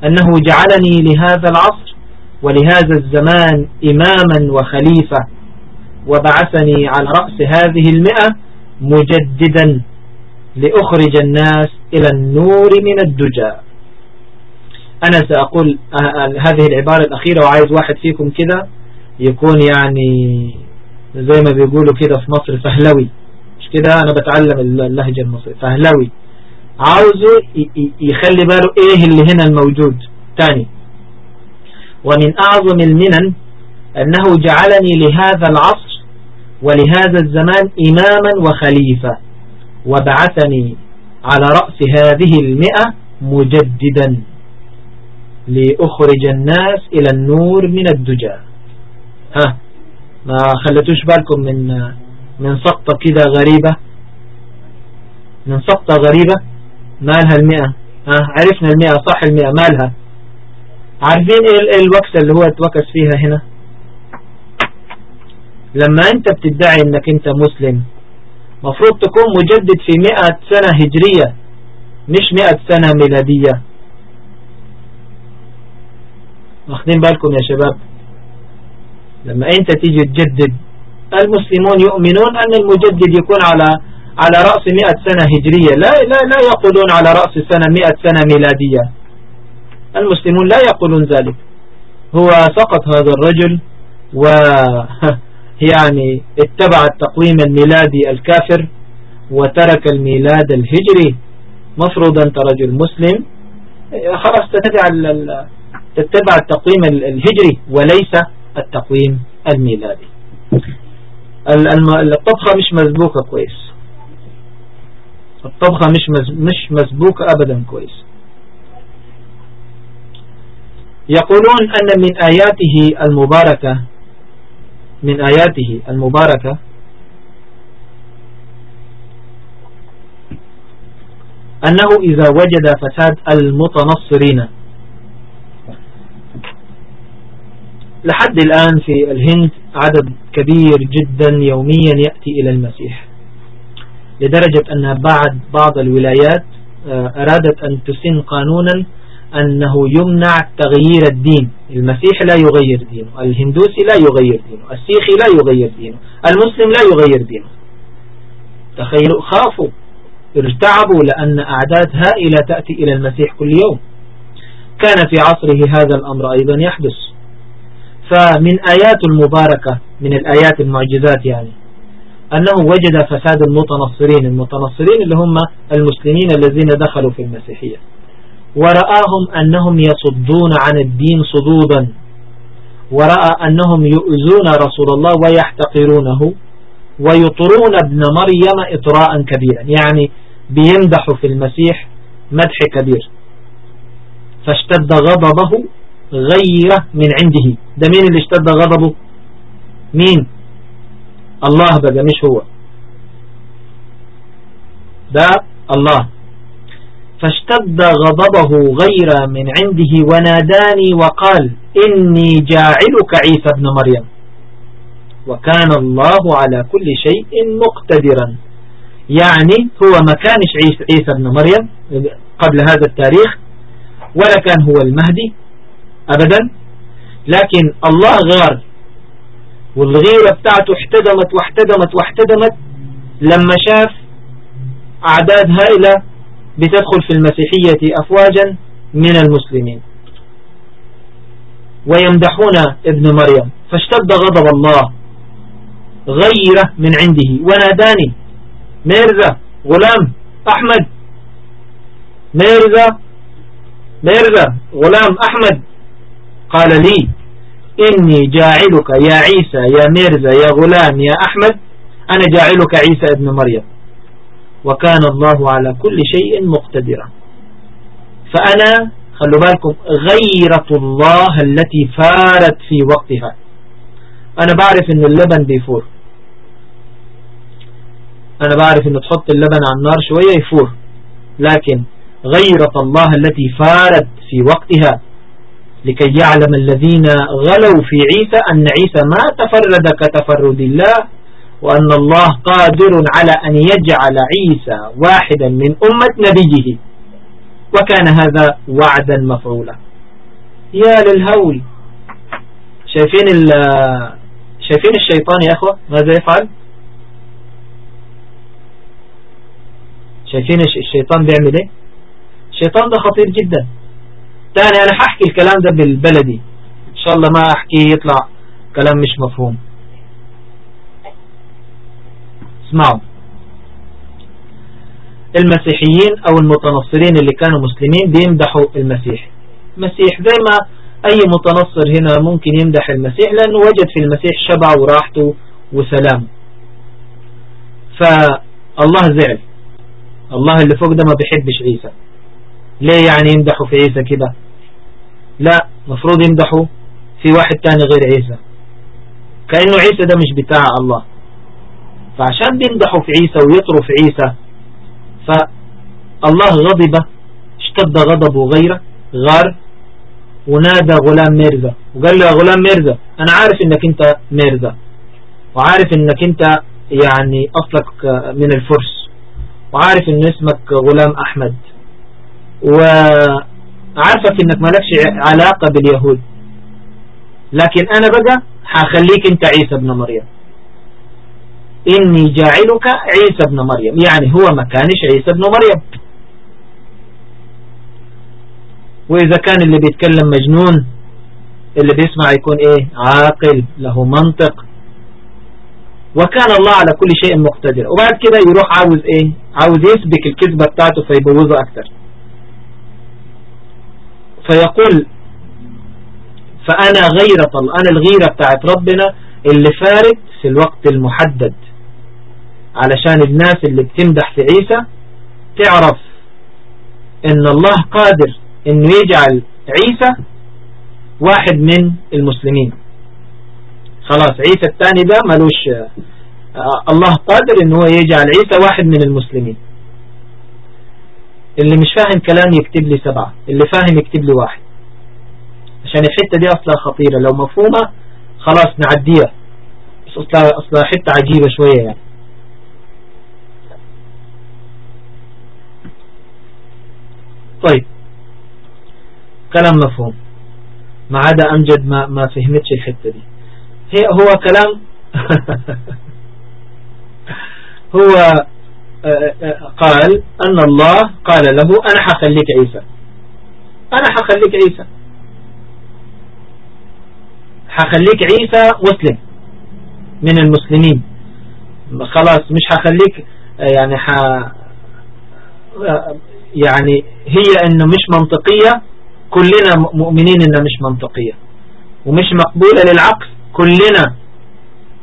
أنه جعلني لهذا العصر ولهذا الزمان إماما وخليفة. وبعثني على رأس هذه المئة مجددا لأخرج الناس إلى النور من الدجى. أنا سأقول آه، آه، هذه العبارة الأخيرة وعايز واحد فيكم كده يكون يعني زي ما بيقولوا كده في مصر فهلوي. مش كده؟ أنا بتعلم اللهجة المصرية. فهلوي. عاوزه يخلي باله إيه اللي هنا الموجود؟ تاني. ومن أعظم المنن أنه جعلني لهذا العصر ولهذا الزمان إماما وخليفة وبعثني على رأس هذه المئة مجددا. لأخرج الناس إلى النور من الدجى. ها ما خلتوش بالكم من من سقطة كده غريبة؟ من سقطة غريبة؟ مالها المئة؟ ها عرفنا المئة صح المئة مالها؟ عارفين إيه الوكسة اللي هو اتوكس فيها هنا؟ لما أنت بتدعي إنك أنت مسلم مفروض تكون مجدد في مئة سنة هجرية مش مئة سنة ميلادية. واخدين بالكم يا شباب. لما انت تيجي تجدد المسلمون يؤمنون أن المجدد يكون على على رأس مئة سنة هجرية. لا, لا, لا يقولون على رأس سنة مئة سنة ميلادية. المسلمون لا يقولون ذلك. هو سقط هذا الرجل و يعني اتبع التقويم الميلادي الكافر وترك الميلاد الهجري. مفروض أنت رجل مسلم. خلاص تتبع تتبع التقويم الهجري وليس التقويم الميلادي. الطبخة مش مسبوكة كويس. الطبخة مش مش مسبوكة أبدا كويس. يقولون أن من آياته المباركة من آياته المباركة أنه إذا وجد فساد المتنصرين. لحد الآن في الهند عدد كبير جدا يوميا يأتي إلى المسيح لدرجة أن بعد بعض الولايات آه، أرادت أن تسن قانونا أنه يمنع تغيير الدين. المسيح لا يغير دينه الهندوسي لا يغير دينه السيخي لا يغير دينه المسلم لا يغير دينه. تخيلوا خافوا ارتعبوا لأن أعداد هائلة تأتي إلى المسيح كل يوم. كان في عصره هذا الأمر أيضا يحدث. فمن آيات المباركة من الآيات المعجزات يعني. أنه وجد فساد المتنصرين المتنصرين اللي هم المسلمين الذين دخلوا في المسيحية. ورآهم أنهم يصدون عن الدين صدودا. ورأى أنهم يؤذون رسول الله ويحتقرونه ويطرون ابن مريم إطراء كبيرا. يعني بيمدحوا في المسيح مدح كبير. فاشتد غضبه غير من عنده. ده مين اللي اشتد غضبه؟ مين؟ الله بقى مش هو. ده الله. فاشتد غضبه غير من عنده وناداني وقال إني جاعلك عيسى ابن مريم. وكان الله على كل شيء مقتدرا. يعني هو ما كانش عيسى ابن مريم قبل هذا التاريخ ولا كان هو المهدي. أبدا. لكن الله غار. والغيرة بتاعته احتدمت واحتدمت واحتدمت لما شاف أعداد هائلة بتدخل في المسيحية أفواجا من المسلمين. ويمدحون ابن مريم. فاشتد غضب الله. غيرة من عنده. وناداني. ميرزا غلام أحمد. ميرزا. ميرزا غلام أحمد. قال لي إني جاعلك يا عيسى يا ميرزا يا غلام يا أحمد أنا جاعلك عيسى ابن مريم. وكان الله على كل شيء مقتدرا. فأنا خلوا بالكم غيرة الله التي فارت في وقتها. أنا بعرف إن اللبن بيفور. أنا بعرف إن تحط اللبن على النار شوية يفور. لكن غيرة الله التي فارت في وقتها لكي يعلم الذين غلوا في عيسى أن عيسى ما تفرد كتفرد الله وأن الله قادر على أن يجعل عيسى واحدا من أمة نبيه. وكان هذا وعدا مفعولا. يا للهول. شايفين شايفين الشيطان يا أخوة؟ ماذا يفعل؟ شايفين الشيطان بيعمل إيه؟ الشيطان ده خطير جدا. تاني أنا هحكي الكلام ده بالبلدي. إن شاء الله ما أحكيه يطلع كلام مش مفهوم. اسمعوا. المسيحيين أو المتنصرين اللي كانوا مسلمين بيمدحوا المسيح. المسيح زي ما أي متنصر هنا ممكن يمدح المسيح لأنه وجد في المسيح شبع وراحته وسلام. فالله زعل. الله اللي فوق ده ما بيحبش عيسى. ليه يعني يمدحوا في عيسى كده؟ لا مفروض يمدحوا في واحد تاني غير عيسى. كأنه عيسى ده مش بتاع الله. فعشان بيمدحوا في عيسى ويطروا في عيسى فالله غضب اشتد غضبه غيره غار ونادى غلام ميرزا. وقال له يا غلام ميرزا أنا عارف إنك أنت ميرزا. وعارف إنك أنت يعني أصلك من الفرس. وعارف ان اسمك غلام أحمد. وعارفك إنك مالكش علاقة باليهود. لكن أنا بقى هخليك أنت عيسى ابن مريم. إني جاعلك عيسى ابن مريم. يعني هو ما كانش عيسى ابن مريم. وإذا كان اللي بيتكلم مجنون اللي بيسمع يكون إيه؟ عاقل له منطق. وكان الله على كل شيء مقتدر. وبعد كده يروح عاوز إيه؟ عاوز يسبك الكذبة بتاعته فيبوظه أكثر فيقول فأنا غيرة أنا الغيرة بتاعت ربنا اللي فارت في الوقت المحدد. علشان الناس اللي بتمدح في عيسى تعرف إن الله قادر إنه يجعل عيسى واحد من المسلمين. خلاص عيسى الثاني ده ملوش آه، الله قادر إنه هو يجعل عيسى واحد من المسلمين. اللي مش فاهم كلام يكتب لي سبعة اللي فاهم يكتب لي واحد. عشان الحتة دي أصلا خطيرة. لو مفهومة خلاص نعديها. بس أصلا حتة عجيبة شوية يعني. طيب. كلام مفهوم. ما عدا أمجد ما, ما فهمتش الحتة دي. هي هو كلام هو قال أن الله قال له أنا حخليك عيسى. أنا حخليك عيسى. حخليك عيسى مسلم من المسلمين. خلاص مش حخليك يعني ح يعني هي إنه مش منطقية كلنا مؤمنين إنها مش منطقية. ومش مقبولة للعقل كلنا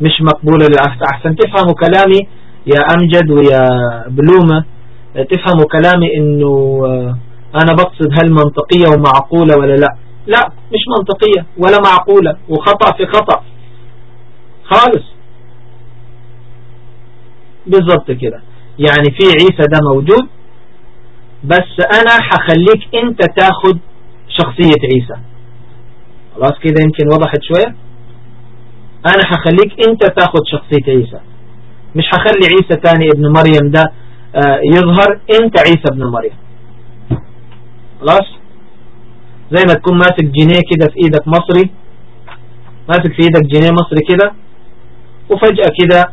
مش مقبولة للعقل. احسن تفهموا كلامي. يا أمجد ويا بلومة تفهموا كلامي إنه آه، أنا بقصد هل منطقية ومعقولة ولا لا؟ لا مش منطقية ولا معقولة وخطأ في خطأ. خالص. بالضبط كده. يعني في عيسى ده موجود بس أنا حخليك أنت تاخد شخصية عيسى. خلاص كده يمكن وضحت شوية؟ أنا حخليك أنت تاخد شخصية عيسى. مش حخلي عيسى تاني ابن مريم ده آه، يظهر انت عيسى ابن مريم. خلاص؟ زي ما تكون ماسك جنيه كده في إيدك مصري ماسك في إيدك جنيه مصري كده وفجأة كده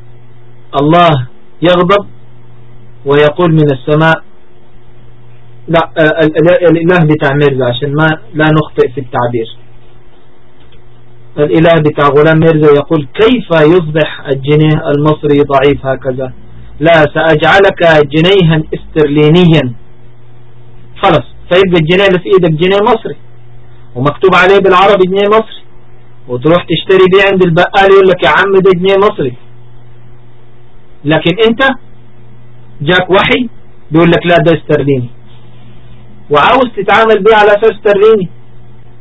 الله يغضب ويقول من السماء لا آه، الإله بتاع ميرزا عشان ما لا نخطئ في التعبير. الإله بتاع غلام ميرزا يقول كيف يصبح الجنيه المصري ضعيف هكذا؟ لا سأجعلك جنيها استرلينيا. خلص فيبقى الجنيه اللي في إيدك جنيه مصري ومكتوب عليه بالعربي جنيه مصري وتروح تشتري بيه عند البقال يقول لك يا عم ده جنيه مصري. لكن أنت جاك وحي بيقول لك لا ده استرليني. وعاوز تتعامل بيه على أساس استرليني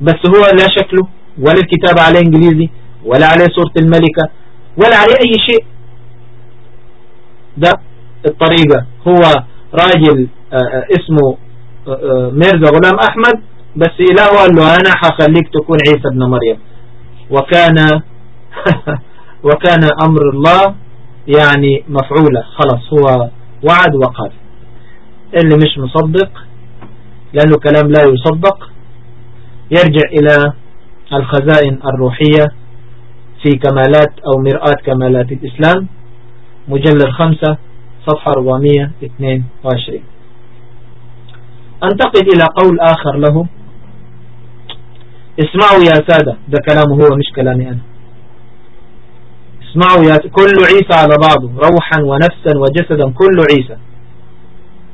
بس هو لا شكله. ولا الكتابة عليه إنجليزي ولا عليه صورة الملكة ولا عليه أي شيء. ده الطريقة. هو راجل آه، آه، اسمه آه، ميرزا غلام أحمد بس إله قال له أنا حخليك تكون عيسى ابن مريم. وكان وكان أمر الله يعني مفعولة خلاص هو وعد وقال. اللي مش مصدق لأنه كلام لا يصدق يرجع إلى الخزائن الروحية في كمالات أو مرآة كمالات الإسلام مجلد خمسة صفحة 422 أنتقل إلى قول آخر له اسمعوا يا سادة ده كلامه هو مش كلامي أنا. اسمعوا يا كل عيسى على بعضه روحا ونفسا وجسدا كل عيسى.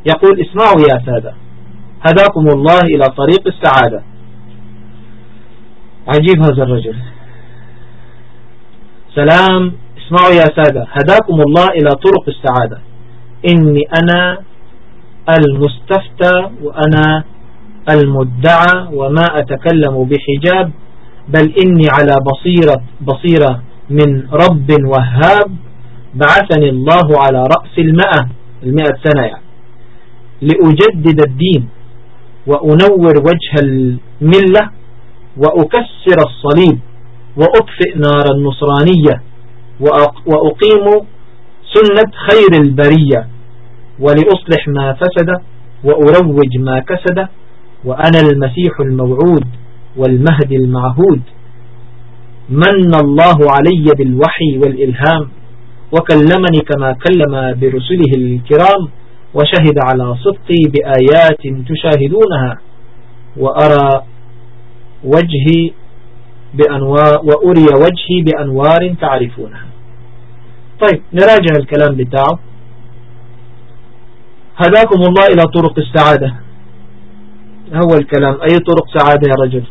يقول اسمعوا يا سادة هداكم الله إلى طريق السعادة. عجيب هذا الرجل. سلام اسمعوا يا سادة. هداكم الله إلى طرق السعادة. إني أنا المستفتى وأنا المدعى وما أتكلم بحجاب بل إني على بصيرة بصيرة من رب وهاب بعثني الله على رأس المئة المئة سنة يعني. لأجدد الدين وأنور وجه الملة وأكسر الصليب وأطفئ نار النصرانية وأقيم سنة خير البرية ولأصلح ما فسد وأروج ما كسد وأنا المسيح الموعود والمهدي المعهود. من الله علي بالوحي والإلهام وكلمني كما كلم برسله الكرام وشهد على صدقي بآيات تشاهدونها وأرى وجهي بأنوار وأري وجهي بأنوار تعرفونها. طيب نراجع الكلام بتاعه هداكم الله إلى طرق السعادة. هو الكلام. أي طرق سعادة يا رجل؟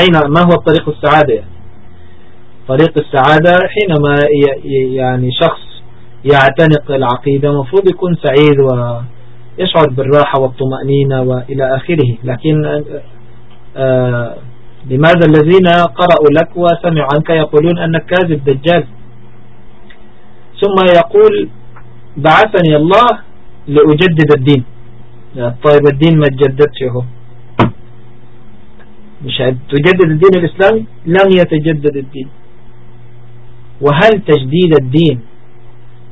أين؟ ما هو طريق السعادة؟ يعني طريق السعادة حينما يعني شخص يعتنق العقيدة مفروض يكون سعيد ويشعر بالراحة والطمأنينة وإلى آخره. لكن لماذا الذين قرأوا لك وسمعوا عنك يقولون أنك كاذب دجال؟ ثم يقول بعثني الله لأجدد الدين. طيب الدين ما تجددش هو. مش تجدد الدين الإسلامي؟ لم يتجدد الدين. وهل تجديد الدين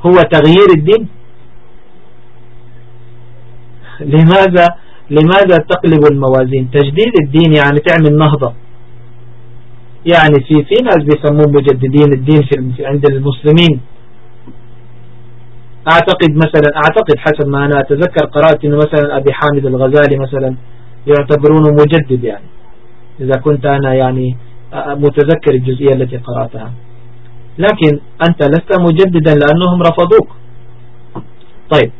هو تغيير الدين؟ لماذا لماذا تقلب الموازين؟ تجديد الدين يعني تعمل نهضة. يعني في في ناس بيسموه مجددين الدين في عند المسلمين. أعتقد مثلا أعتقد حسب ما أنا أتذكر قرأت إنه مثلا أبي حامد الغزالي مثلا يعتبرونه مجدد يعني. إذا كنت أنا يعني متذكر الجزئية التي قرأتها. لكن أنت لست مجددا لأنهم رفضوك. طيب.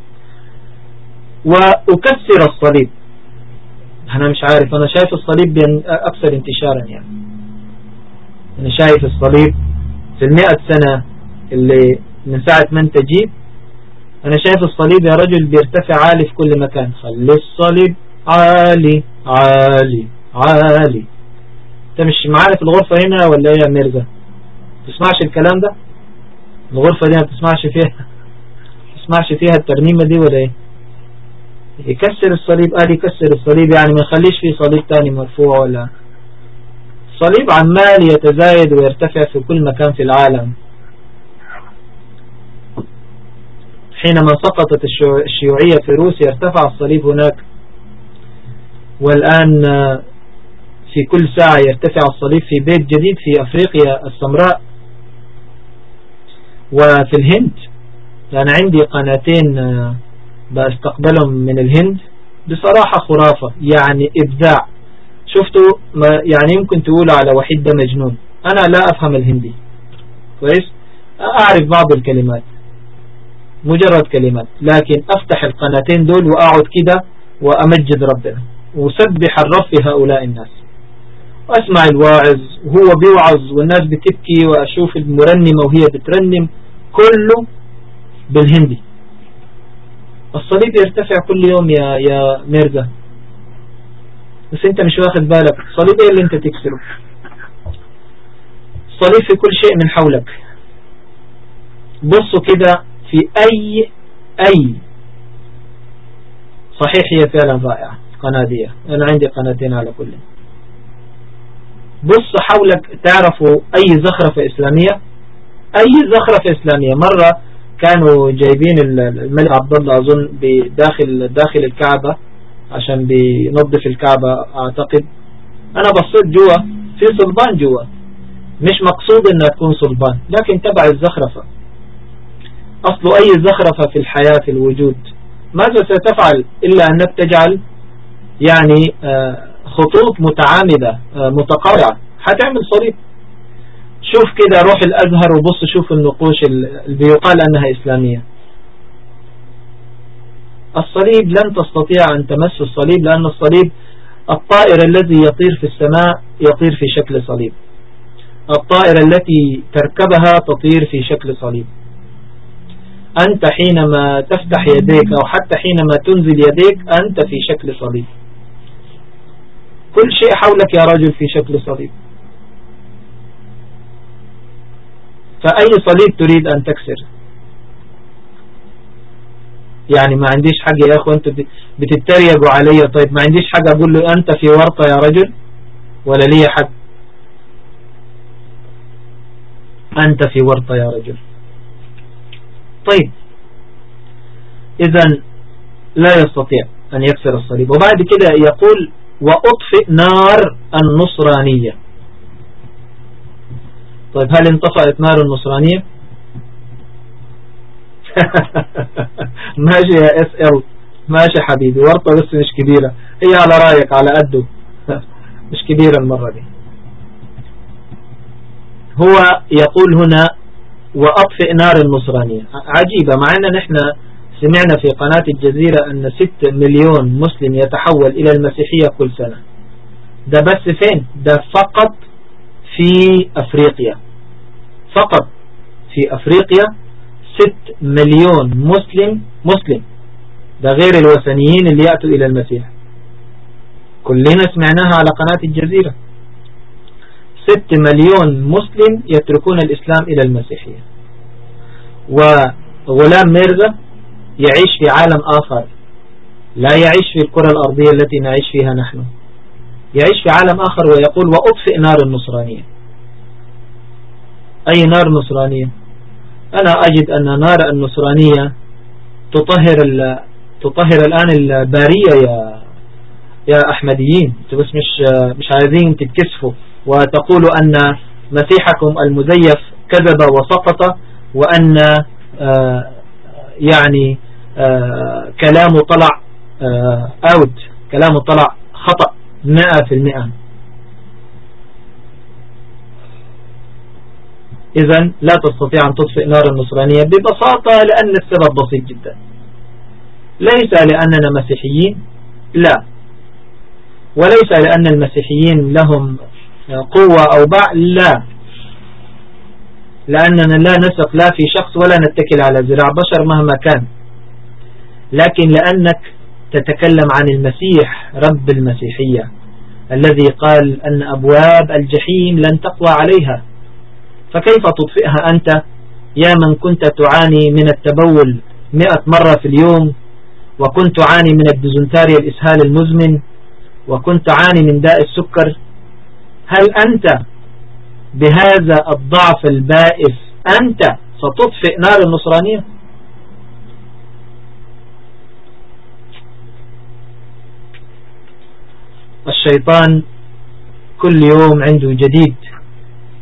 وأكسر الصليب. أنا مش عارف. أنا شايف الصليب أكثر انتشارا يعني. أنا شايف الصليب في المئة سنة اللي من ساعة ما أنت جيت أنا شايف الصليب يا رجل بيرتفع عالي في كل مكان. خلي الصليب عالي عالي عالي. أنت مش معانا في الغرفة هنا ولا إيه يا ميرزا؟ تسمعش الكلام ده؟ الغرفة دي ما تسمعش فيها؟ تسمعش فيها الترنيمة دي ولا إيه؟ يكسر الصليب. قال يكسر الصليب يعني ما يخليش فيه صليب تاني مرفوع ولا. صليب عمال يتزايد ويرتفع في كل مكان في العالم. حينما سقطت الشيوعية في روسيا ارتفع الصليب هناك. والآن في كل ساعة يرتفع الصليب في بيت جديد في أفريقيا السمراء وفي الهند. أنا عندي قناتين بستقبلهم من الهند. بصراحة خرافة يعني إبداع. شفتوا يعني يمكن تقولوا على وحيد ده مجنون. أنا لا أفهم الهندي. كويس؟ أعرف بعض الكلمات. مجرد كلمات. لكن أفتح القناتين دول وأقعد كده وأمجد ربنا. وسبح الرب في هؤلاء الناس. وأسمع الواعظ وهو بيوعظ والناس بتبكي وأشوف المرنمة وهي بترنم. كله بالهندي. الصليب يرتفع كل يوم يا يا ميرزا. بس انت مش واخد بالك. الصليب إيه اللي انت تكسره؟ الصليب في كل شيء من حولك. بصوا كده في أي أي. صحيح هي فعلا رائعة قناة دي. أنا عندي قناتين على كل. بص حولك تعرفوا أي زخرفة إسلامية. أي زخرفة إسلامية. مرة كانوا جايبين الملك عبد الله أظن بداخل داخل الكعبة عشان بينظف الكعبة أعتقد. أنا بصيت جوا في صلبان جوا. مش مقصود إنها تكون صلبان لكن تبع الزخرفة. أصل أي زخرفة في الحياة في الوجود ماذا ستفعل إلا أنك تجعل يعني آه، خطوط متعامدة آه، متقارعة؟ هتعمل صليب. شوف كده روح الأزهر وبص شوف النقوش اللي بيقال أنها إسلامية. الصليب لن تستطيع أن تمس الصليب لأن الصليب الطائر الذي يطير في السماء يطير في شكل صليب. الطائرة التي تركبها تطير في شكل صليب. أنت حينما تفتح يديك أو حتى حينما تنزل يديك أنت في شكل صليب. كل شيء حولك يا رجل في شكل صليب. فأي صليب تريد أن تكسر؟ يعني ما عنديش حاجة يا أخوة أنت بتتريقوا علي طيب ما عنديش حاجة أقول له أنت في ورطة يا رجل؟ ولا لي حد؟ أنت في ورطة يا رجل. طيب. إذا لا يستطيع أن يكسر الصليب. وبعد كده يقول وأطفئ نار النصرانية. طيب هل انطفأت نار النصرانية؟ ماشي يا اس ال ماشي حبيبي ورطة بس مش كبيرة. هي على رأيك؟ على قده. مش كبيرة المرة دي. هو يقول هنا وأطفئ نار النصرانية. عجيبة مع أن نحن سمعنا في قناة الجزيرة أن ست مليون مسلم يتحول إلى المسيحية كل سنة. ده بس فين؟ ده فقط في أفريقيا. فقط في أفريقيا ست مليون مسلم مسلم. ده غير الوثنيين اللي يأتوا إلى المسيح. كلنا سمعناها على قناة الجزيرة. ست مليون مسلم يتركون الإسلام إلى المسيحية. وغلام ميرزا يعيش في عالم آخر. لا يعيش في الكرة الأرضية التي نعيش فيها نحن. يعيش في عالم آخر ويقول وأطفئ نار النصرانية. أي نار نصرانية؟ أنا أجد أن نار النصرانية تطهر تطهر الآن البارية يا يا أحمديين. بس مش مش عايزين تتكسفوا. وتقولوا أن مسيحكم المزيف كذب وسقط وأن آه، يعني آه، كلامه طلع اوت آه، كلامه طلع خطأ. مئة في المئة. إذا لا تستطيع أن تطفئ نار النصرانية ببساطة لأن السبب بسيط جدا. ليس لأننا مسيحيين لا. وليس لأن المسيحيين لهم قوة أو باع لا. لأننا لا نثق لا في شخص ولا نتكل على زراع بشر مهما كان. لكن لأنك تتكلم عن المسيح رب المسيحية الذي قال أن أبواب الجحيم لن تقوى عليها. فكيف تطفئها أنت؟ يا من كنت تعاني من التبول مئة مرة في اليوم وكنت تعاني من الديزنتاريا الإسهال المزمن وكنت تعاني من داء السكر. هل أنت بهذا الضعف البائس أنت ستطفئ نار النصرانية؟ الشيطان كل يوم عنده جديد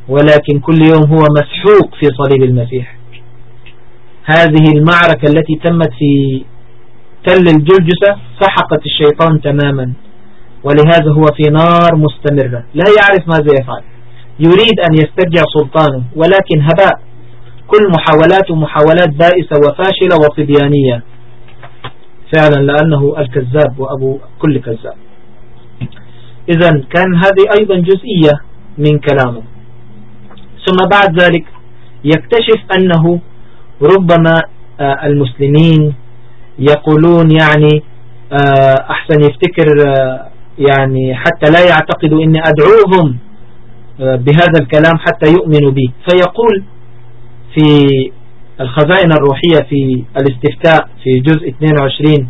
ولكن كل يوم هو مسحوق في صليب المسيح. هذه المعركة التي تمت في تل الجلجسة سحقت الشيطان تماما ولهذا هو في نار مستمرة. لا يعرف ماذا يفعل. يريد أن يسترجع سلطانه ولكن هباء. كل محاولاته محاولات بائسة وفاشلة وصبيانية. فعلا لأنه الكذاب وأبو كل كذاب. إذا كان هذه أيضا جزئية من كلامه. ثم بعد ذلك يكتشف أنه ربما آه، المسلمين يقولون يعني آه، أحسن يفتكر آه، يعني حتى لا يعتقدوا أني أدعوهم بهذا الكلام حتى يؤمنوا به فيقول في الخزائن الروحية في الاستفتاء في جزء 22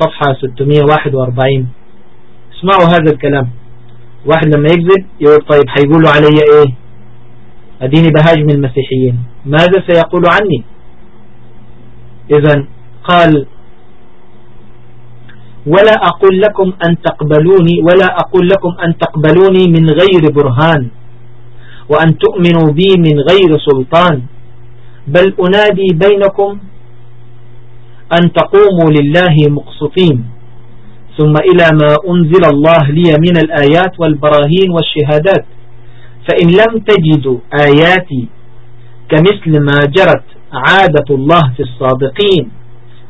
صفحة 641 اسمعوا هذا الكلام. واحد لما يكذب يقول طيب حيقولوا علي إيه؟ أديني بهاجم المسيحيين. ماذا سيقول عني؟ اذا قال ولا أقول لكم أن تقبلوني ولا أقول لكم أن تقبلوني من غير برهان وأن تؤمنوا بي من غير سلطان بل أنادي بينكم أن تقوموا لله مقسطين. ثم إلى ما أنزل الله لي من الآيات والبراهين والشهادات. فإن لم تجدوا آياتي كمثل ما جرت عادة الله في الصادقين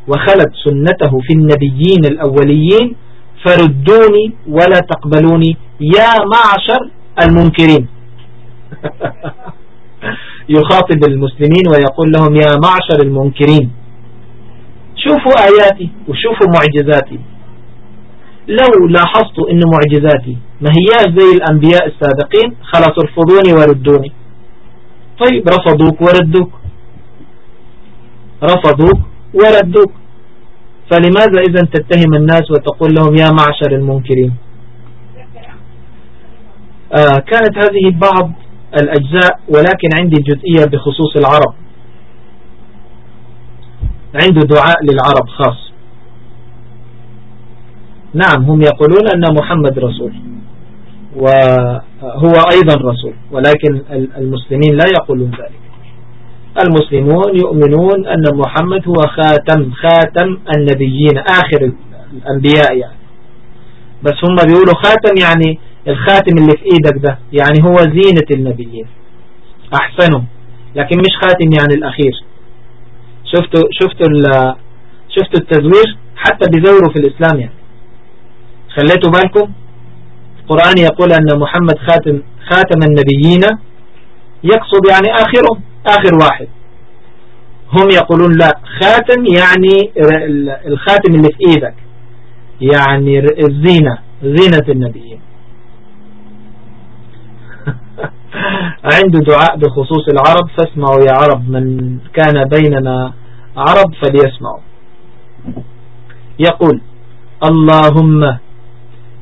وخلت سنته في النبيين الأوليين فردوني ولا تقبلوني يا معشر المنكرين. يخاطب المسلمين ويقول لهم يا معشر المنكرين. شوفوا آياتي وشوفوا معجزاتي. لو لاحظتوا إن معجزاتي ما هياش زي الأنبياء السابقين خلاص ارفضوني وردوني. طيب رفضوك وردوك. رفضوك وردوك. فلماذا اذا تتهم الناس وتقول لهم يا معشر المنكرين؟ آه كانت هذه بعض الأجزاء ولكن عندي جزئية بخصوص العرب. عنده دعاء للعرب خاص. نعم هم يقولون أن محمد رسول وهو أيضا رسول ولكن المسلمين لا يقولون ذلك. المسلمون يؤمنون أن محمد هو خاتم خاتم النبيين آخر الأنبياء يعني. بس هم بيقولوا خاتم يعني الخاتم اللي في إيدك ده يعني هو زينة النبيين احسنوا لكن مش خاتم يعني الأخير. شفتوا شفتوا شفتوا التزوير؟ حتى بيزوروا في الإسلام يعني. خليتوا بالكم؟ القرآن يقول أن محمد خاتم خاتم النبيين يقصد يعني آخرهم آخر واحد. هم يقولون لا خاتم يعني الخاتم اللي في إيدك يعني الزينة زينة النبيين. عنده دعاء بخصوص العرب فاسمعوا يا عرب من كان بيننا عرب فليسمعوا. يقول اللهم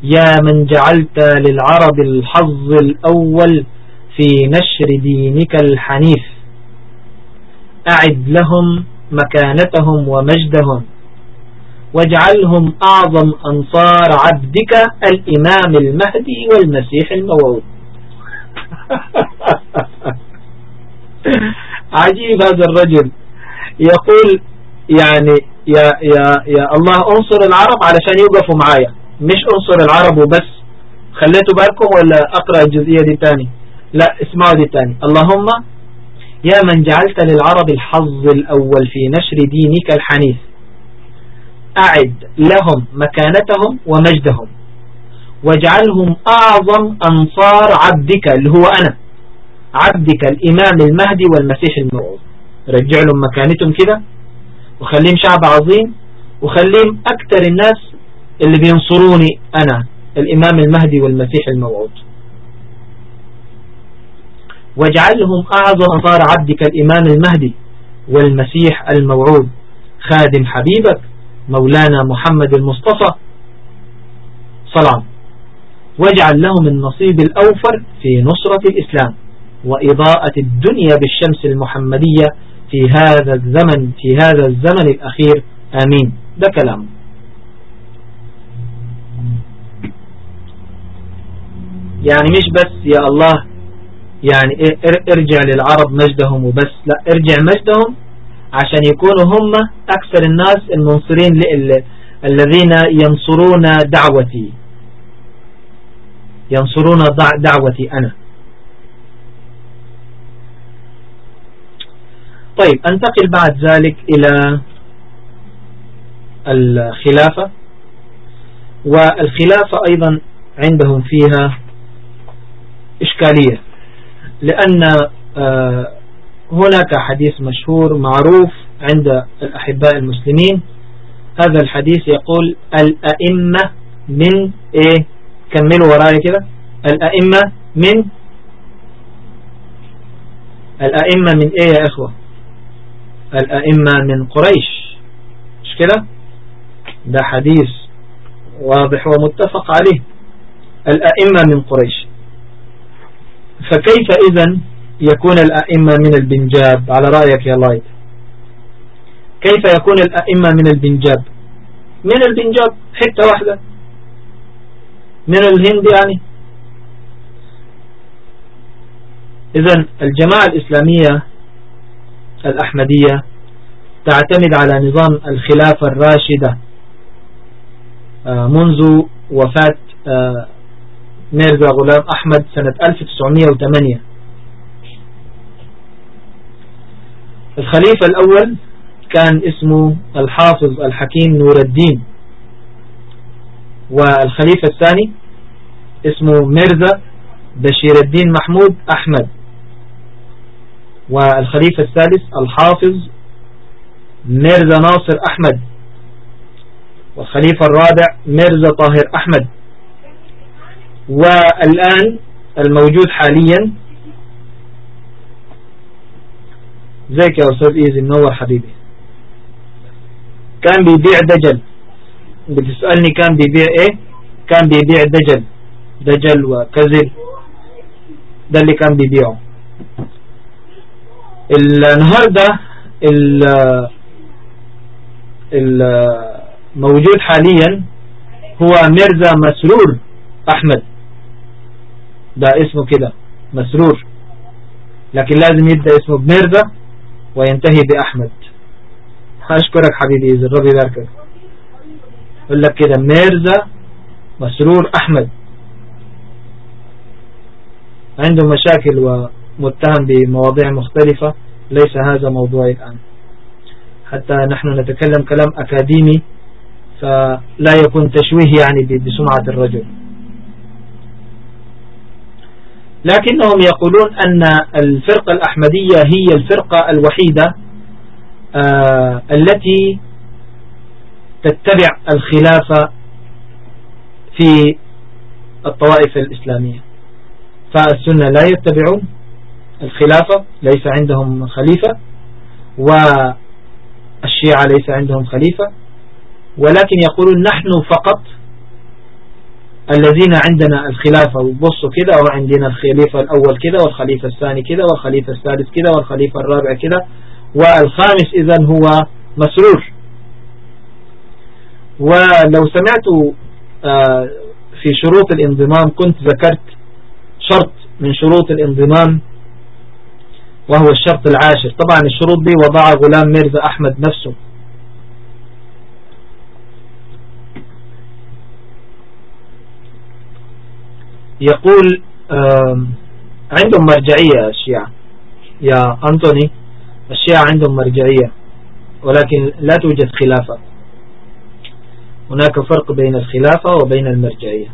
يا من جعلت للعرب الحظ الأول في نشر دينك الحنيف. أعد لهم مكانتهم ومجدهم واجعلهم أعظم أنصار عبدك الإمام المهدي والمسيح الموعود. عجيب هذا الرجل. يقول يعني يا, يا, يا الله انصر العرب علشان يوقفوا معايا. مش انصر العرب وبس. خليتوا بالكم ولا أقرأ الجزئية دي تاني؟ لا اسمعوا دي تاني. اللهم يا من جعلت للعرب الحظ الأول في نشر دينك الحنيف. أعد لهم مكانتهم ومجدهم. واجعلهم أعظم أنصار عبدك اللي هو أنا. عبدك الإمام المهدي والمسيح الموعود. رجع لهم مكانتهم كده. وخليهم شعب عظيم. وخليهم أكثر الناس اللي بينصروني أنا الإمام المهدي والمسيح الموعود. واجعلهم أعظم أنصار عبدك الإمام المهدي والمسيح الموعود. خادم حبيبك مولانا محمد المصطفى. صلى واجعل لهم النصيب الأوفر في نصرة الإسلام وإضاءة الدنيا بالشمس المحمدية في هذا الزمن في هذا الزمن الأخير. آمين. ده كلام. يعني مش بس يا الله يعني ارجع للعرب مجدهم وبس لا ارجع مجدهم عشان يكونوا هم أكثر الناس المنصرين الذين ينصرون دعوتي. ينصرون دعوتي أنا. طيب أنتقل بعد ذلك إلى الخلافة. والخلافة أيضا عندهم فيها إشكالية. لأن آه، هناك حديث مشهور معروف عند الأحباء المسلمين. هذا الحديث يقول الأئمة من إيه كملوا وراي كده؟ الأئمة من الأئمة من إيه يا إخوة؟ الأئمة من قريش. مش كده؟ ده حديث واضح ومتفق عليه. الأئمة من قريش. فكيف إذا يكون الأئمة من البنجاب؟ على رأيك يا لايت كيف يكون الأئمة من البنجاب؟ من البنجاب حتة واحدة. من الهند يعني. إذا الجماعة الإسلامية الأحمدية تعتمد على نظام الخلافة الراشدة آه، منذ وفاة آه، ميرزا غلام أحمد سنة 1908 الخليفة الأول كان اسمه الحافظ الحكيم نور الدين. والخليفة الثاني اسمه ميرزا بشير الدين محمود أحمد. والخليفة الثالث الحافظ ميرزا ناصر أحمد. والخليفة الرابع ميرزا طاهر أحمد. والآن الموجود حاليا. زيك يا أستاذ إيزي منور حبيبي كان بيبيع دجل بتسألني كان بيبيع إيه؟ كان بيبيع دجل دجل وكذب ده اللي كان بيبيعه النهاردة الموجود حاليا هو ميرزا مسرور أحمد. ده اسمه كده مسرور. لكن لازم يبدأ اسمه بميرزا وينتهي بأحمد. أشكرك حبيبي إذا الرب يباركك يقول لك كده ميرزا مسرور أحمد. عنده مشاكل ومتهم بمواضيع مختلفة ليس هذا موضوعي الآن. حتى نحن نتكلم كلام أكاديمي فلا يكون تشويه يعني بسمعة الرجل. لكنهم يقولون أن الفرقة الأحمدية هي الفرقة الوحيدة آه التي تتبع الخلافة في الطوائف الإسلامية. فالسنة لا يتبعون الخلافة ليس عندهم خليفة والشيعة ليس عندهم خليفة ولكن يقولون نحن فقط الذين عندنا الخلافة وبصوا كده وعندنا الخليفة الأول كده والخليفة الثاني كده والخليفة الثالث كده والخليفة الرابع كده. والخامس إذا هو مسرور. ولو سمعت آه، في شروط الانضمام كنت ذكرت شرط من شروط الانضمام وهو الشرط العاشر. طبعا الشروط دي وضع غلام ميرزا أحمد نفسه. يقول عندهم مرجعية الشيعة يا أنتوني الشيعة عندهم مرجعية ولكن لا توجد خلافة. هناك فرق بين الخلافة وبين المرجعية.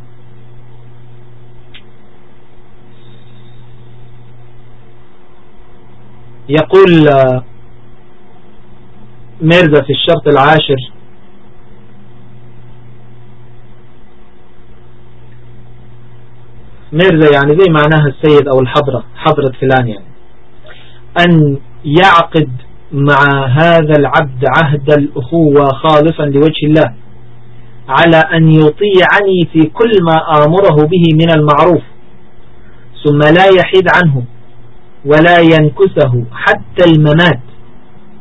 يقول ميرزا في الشرط العاشر ميرزا يعني زي معناها السيد أو الحضرة حضرة فلان يعني. أن يعقد مع هذا العبد عهد الأخوة خالصا لوجه الله على أن يطيعني في كل ما آمره به من المعروف ثم لا يحيد عنه ولا ينكسه حتى الممات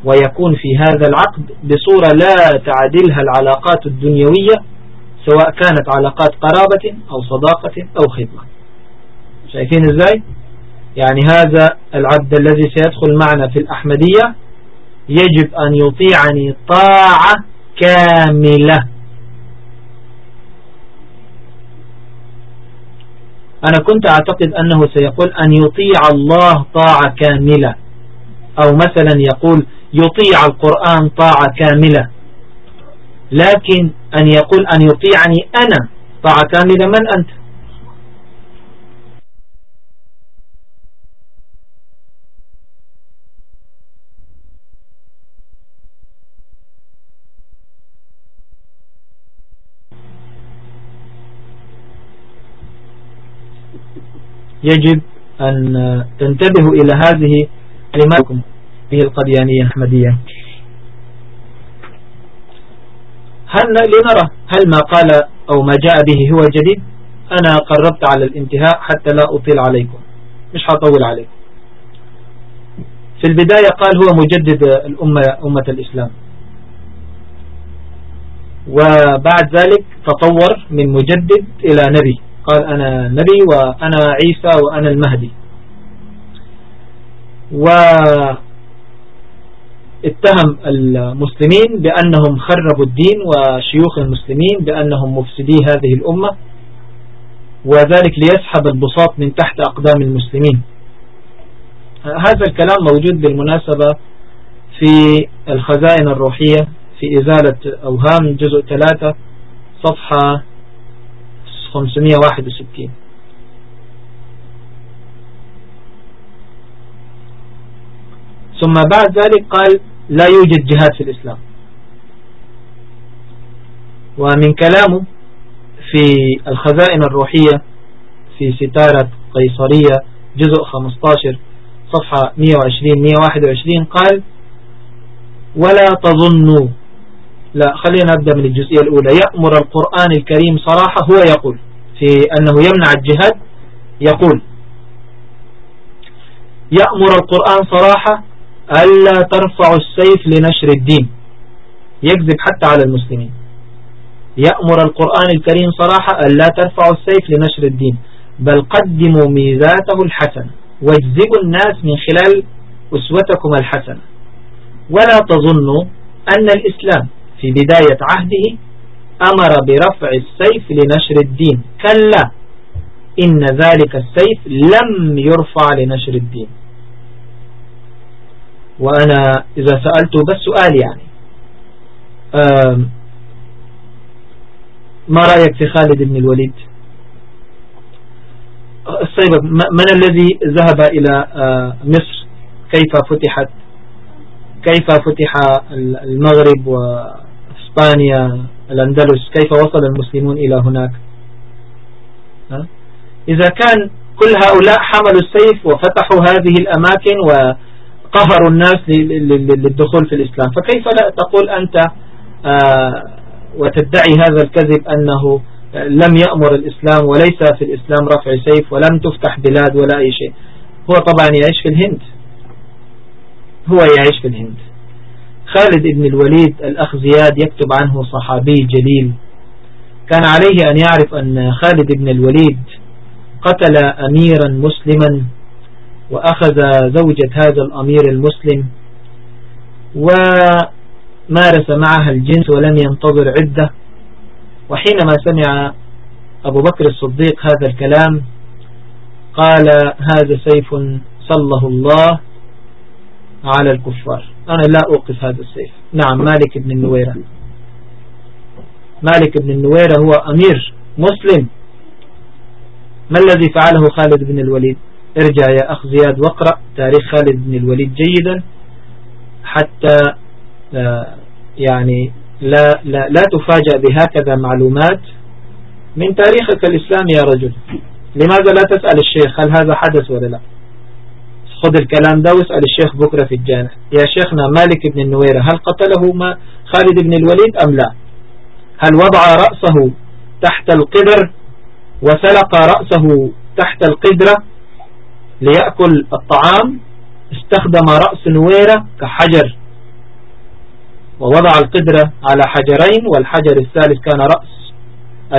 ويكون في هذا العقد بصورة لا تعدلها العلاقات الدنيوية سواء كانت علاقات قرابة أو صداقة أو خدمة. شايفين إزاي؟ يعني هذا العبد الذي سيدخل معنا في الأحمدية يجب أن يطيعني طاعة كاملة. أنا كنت أعتقد أنه سيقول أن يطيع الله طاعة كاملة. أو مثلا يقول يطيع القرآن طاعة كاملة. لكن أن يقول أن يطيعني أنا طاعة كاملة من أنت؟ يجب أن تنتبهوا إلى هذه كلماتكم هي القديانية الأحمدية. هل لنرى هل ما قال أو ما جاء به هو جديد؟ أنا قربت على الانتهاء حتى لا أطيل عليكم. مش هطول عليكم. في البداية قال هو مجدد الأمة أمة الإسلام. وبعد ذلك تطور من مجدد إلى نبي. قال أنا نبي وأنا عيسى وأنا المهدي. واتهم المسلمين بأنهم خربوا الدين وشيوخ المسلمين بأنهم مفسدي هذه الأمة وذلك ليسحب البساط من تحت أقدام المسلمين. هذا الكلام موجود بالمناسبة في الخزائن الروحية في إزالة أوهام جزء ثلاثة صفحة 561 ثم بعد ذلك قال لا يوجد جهاد في الإسلام. ومن كلامه في الخزائن الروحية في ستارة قيصرية جزء 15 صفحة 120-121 قال ولا تظنوا لا خلينا نبدأ من الجزئية الأولى. يأمر القرآن الكريم صراحة هو يقول في أنه يمنع الجهاد يقول يأمر القرآن صراحة ألا ترفعوا السيف لنشر الدين. يكذب حتى على المسلمين. يأمر القرآن الكريم صراحة ألا ترفعوا السيف لنشر الدين. بل قدموا ميزاته الحسنة واجذبوا الناس من خلال أسوتكم الحسنة. ولا تظنوا أن الإسلام في بداية عهده أمر برفع السيف لنشر الدين. كلا إن ذلك السيف لم يرفع لنشر الدين. وأنا إذا سألته بس سؤال يعني. ما رأيك في خالد بن الوليد؟ السيبب من الذي ذهب إلى مصر؟ كيف فتحت؟ كيف فتح المغرب وإسبانيا الأندلس كيف وصل المسلمون إلى هناك؟ إذا كان كل هؤلاء حملوا السيف وفتحوا هذه الأماكن وقهروا الناس للدخول في الإسلام فكيف لا تقول أنت آه، وتدعي هذا الكذب أنه لم يأمر الإسلام وليس في الإسلام رفع سيف ولم تفتح بلاد ولا أي شيء؟ هو طبعا يعيش في الهند. هو يعيش في الهند. خالد بن الوليد الأخ زياد يكتب عنه صحابي جليل. كان عليه أن يعرف أن خالد بن الوليد قتل أميرا مسلما وأخذ زوجة هذا الأمير المسلم ومارس معها الجنس ولم ينتظر عدة. وحينما سمع أبو بكر الصديق هذا الكلام قال هذا سيف صله الله على الكفار. أنا لا أوقف هذا السيف. نعم مالك بن النويرة. مالك بن النويرة هو أمير مسلم. ما الذي فعله خالد بن الوليد؟ ارجع يا أخ زياد واقرأ تاريخ خالد بن الوليد جيدا حتى آه، يعني لا, لا, لا تفاجأ بهكذا معلومات من تاريخك الإسلامي يا رجل. لماذا لا تسأل الشيخ هل هذا حدث ولا لا؟ خذ الكلام ده واسأل الشيخ بكرة في الجامع. يا شيخنا مالك بن النويرة هل قتله ما خالد بن الوليد أم لا؟ هل وضع رأسه تحت القدر وسلق رأسه تحت القدرة ليأكل الطعام؟ استخدم رأس نويرة كحجر ووضع القدرة على حجرين والحجر الثالث كان رأس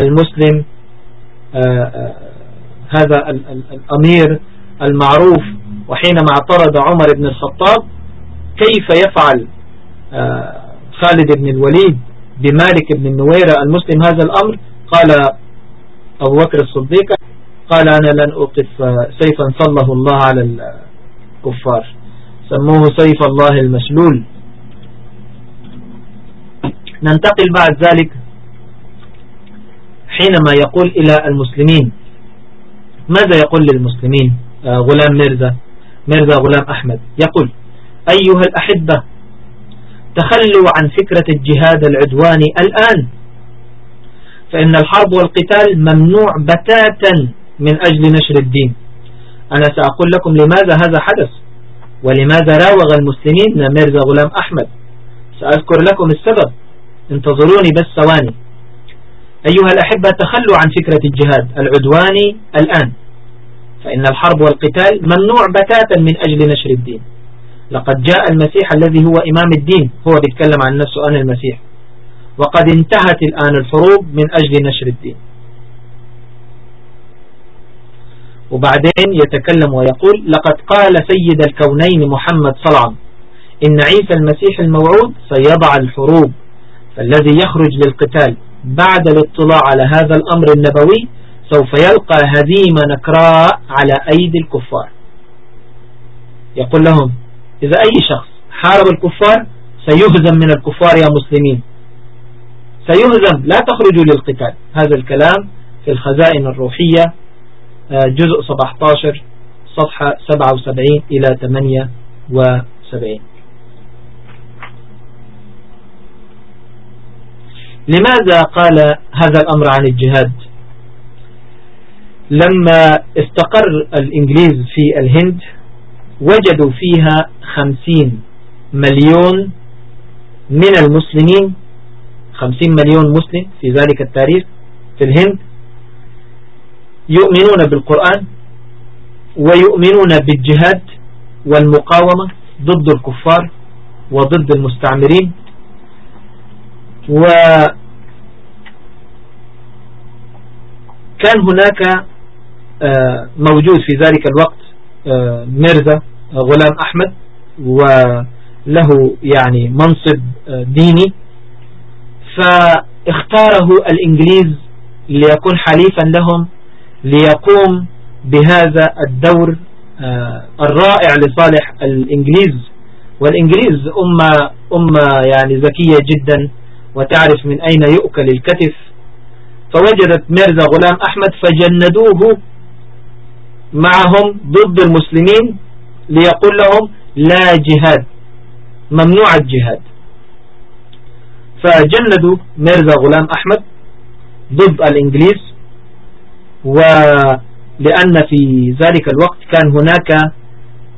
المسلم آه، آه، هذا الأمير المعروف وحينما اعترض عمر بن الخطاب كيف يفعل آه، خالد بن الوليد بمالك بن النويرة المسلم هذا الأمر؟ قال أبو بكر الصديق قال أنا لن أوقف سيفا صله الله على الكفار. سموه سيف الله المسلول ننتقل بعد ذلك حينما يقول إلى المسلمين. ماذا يقول للمسلمين؟ غلام ميرزا ميرزا غلام أحمد يقول أيها الأحبة تخلوا عن فكرة الجهاد العدواني الآن فإن الحرب والقتال ممنوع بتاتا من أجل نشر الدين. أنا سأقول لكم لماذا هذا حدث ولماذا راوغ المسلمين ميرزا غلام أحمد. سأذكر لكم السبب انتظروني بس ثواني. أيها الأحبة تخلوا عن فكرة الجهاد العدواني الآن. فإن الحرب والقتال ممنوع بتاتا من أجل نشر الدين. لقد جاء المسيح الذي هو إمام الدين هو بيتكلم عن نفسه أنا المسيح. وقد انتهت الآن الحروب من أجل نشر الدين. وبعدين يتكلم ويقول لقد قال سيد الكونين محمد وسلم إن عيسى المسيح الموعود سيضع الحروب فالذي يخرج للقتال بعد الاطلاع على هذا الأمر النبوي سوف يلقى هزيمة نكراء على أيدي الكفار. يقول لهم إذا أي شخص حارب الكفار سيهزم من الكفار يا مسلمين. سيهزم لا تخرجوا للقتال. هذا الكلام في الخزائن الروحية آه، جزء 17 صفحة 77 إلى 78 لماذا قال هذا الأمر عن الجهاد؟ لما استقر الإنجليز في الهند وجدوا فيها خمسين مليون من المسلمين خمسين مليون مسلم في ذلك التاريخ في الهند يؤمنون بالقرآن ويؤمنون بالجهاد والمقاومة ضد الكفار وضد المستعمرين. وكان هناك موجود في ذلك الوقت آه، ميرزا غلام أحمد وله يعني منصب آه، ديني فاختاره الإنجليز ليكون حليفا لهم ليقوم بهذا الدور الرائع لصالح الإنجليز. والإنجليز أمة, أمة يعني ذكية جدا وتعرف من أين يؤكل الكتف. فوجدت ميرزا غلام أحمد فجندوه معهم ضد المسلمين ليقول لهم لا جهاد ممنوع الجهاد. فجندوا ميرزا غلام أحمد ضد الإنجليز ولأن في ذلك الوقت كان هناك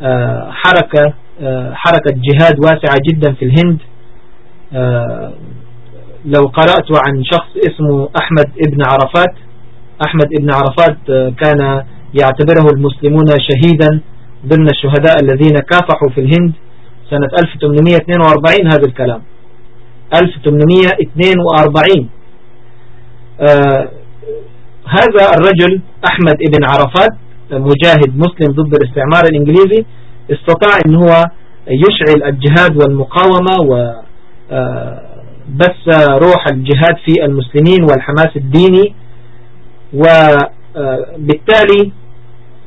آه، حركة آه، حركة جهاد واسعة جدا في الهند. آه، لو قرأت عن شخص اسمه أحمد ابن عرفات أحمد ابن عرفات كان يعتبره المسلمون شهيدا ضمن الشهداء الذين كافحوا في الهند سنة 1842 هذا الكلام. 1842 آه هذا الرجل أحمد ابن عرفات مجاهد مسلم ضد الاستعمار الإنجليزي استطاع أن هو يشعل الجهاد والمقاومة وبث آه، روح الجهاد في المسلمين والحماس الديني وبالتالي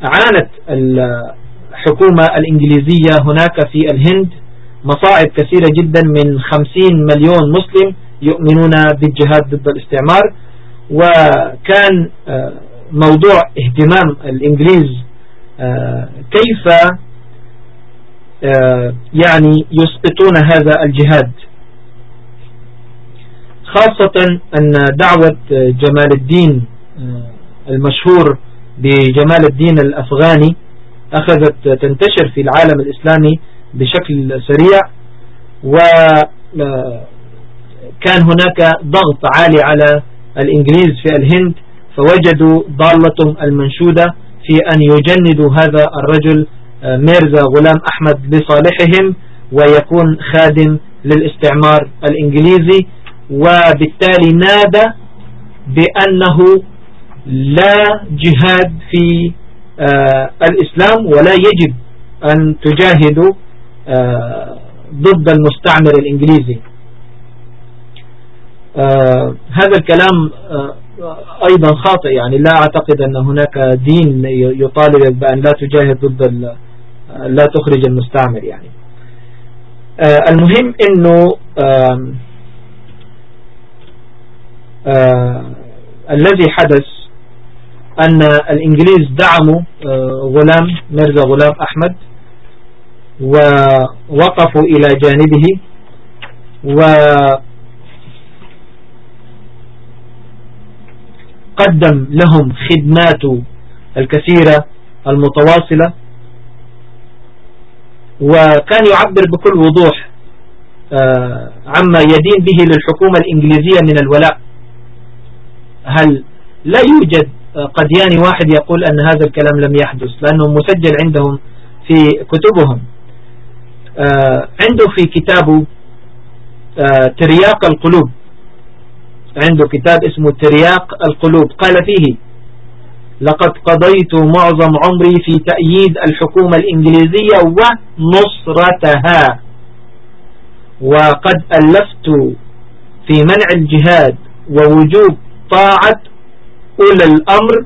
عانت الحكومة الإنجليزية هناك في الهند مصاعب كثيرة جدا من خمسين مليون مسلم يؤمنون بالجهاد ضد الاستعمار. وكان آه، موضوع اهتمام الإنجليز آه، كيف آه، يعني يسقطون هذا الجهاد. خاصة أن دعوة جمال الدين المشهور بجمال الدين الأفغاني أخذت تنتشر في العالم الإسلامي بشكل سريع وكان هناك ضغط عالي على الإنجليز في الهند فوجدوا ضالتهم المنشودة في أن يجندوا هذا الرجل آه، ميرزا غلام أحمد لصالحهم ويكون خادم للاستعمار الإنجليزي وبالتالي نادى بأنه لا جهاد في آه، الإسلام ولا يجب أن تجاهدوا آه، ضد المستعمر الإنجليزي. آه، هذا الكلام أيضا خاطئ. يعني لا أعتقد أن هناك دين يطالب بأن لا تجاهد ضد لا تخرج المستعمر يعني. المهم أنه الذي حدث أن الإنجليز دعموا آه، غلام ميرزا غلام أحمد ووقفوا إلى جانبه وقدم لهم خدمات الكثيرة المتواصلة وكان يعبر بكل وضوح آه، عما يدين به للحكومة الإنجليزية من الولاء. هل لا يوجد قدياني واحد يقول أن هذا الكلام لم يحدث لأنه مسجل عندهم في كتبهم. آه، عنده في كتابه آه، ترياق القلوب. عنده كتاب اسمه ترياق القلوب. قال فيه لقد قضيت معظم عمري في تأييد الحكومة الإنجليزية ونصرتها وقد ألفت في منع الجهاد ووجوب طاعة أولى الأمر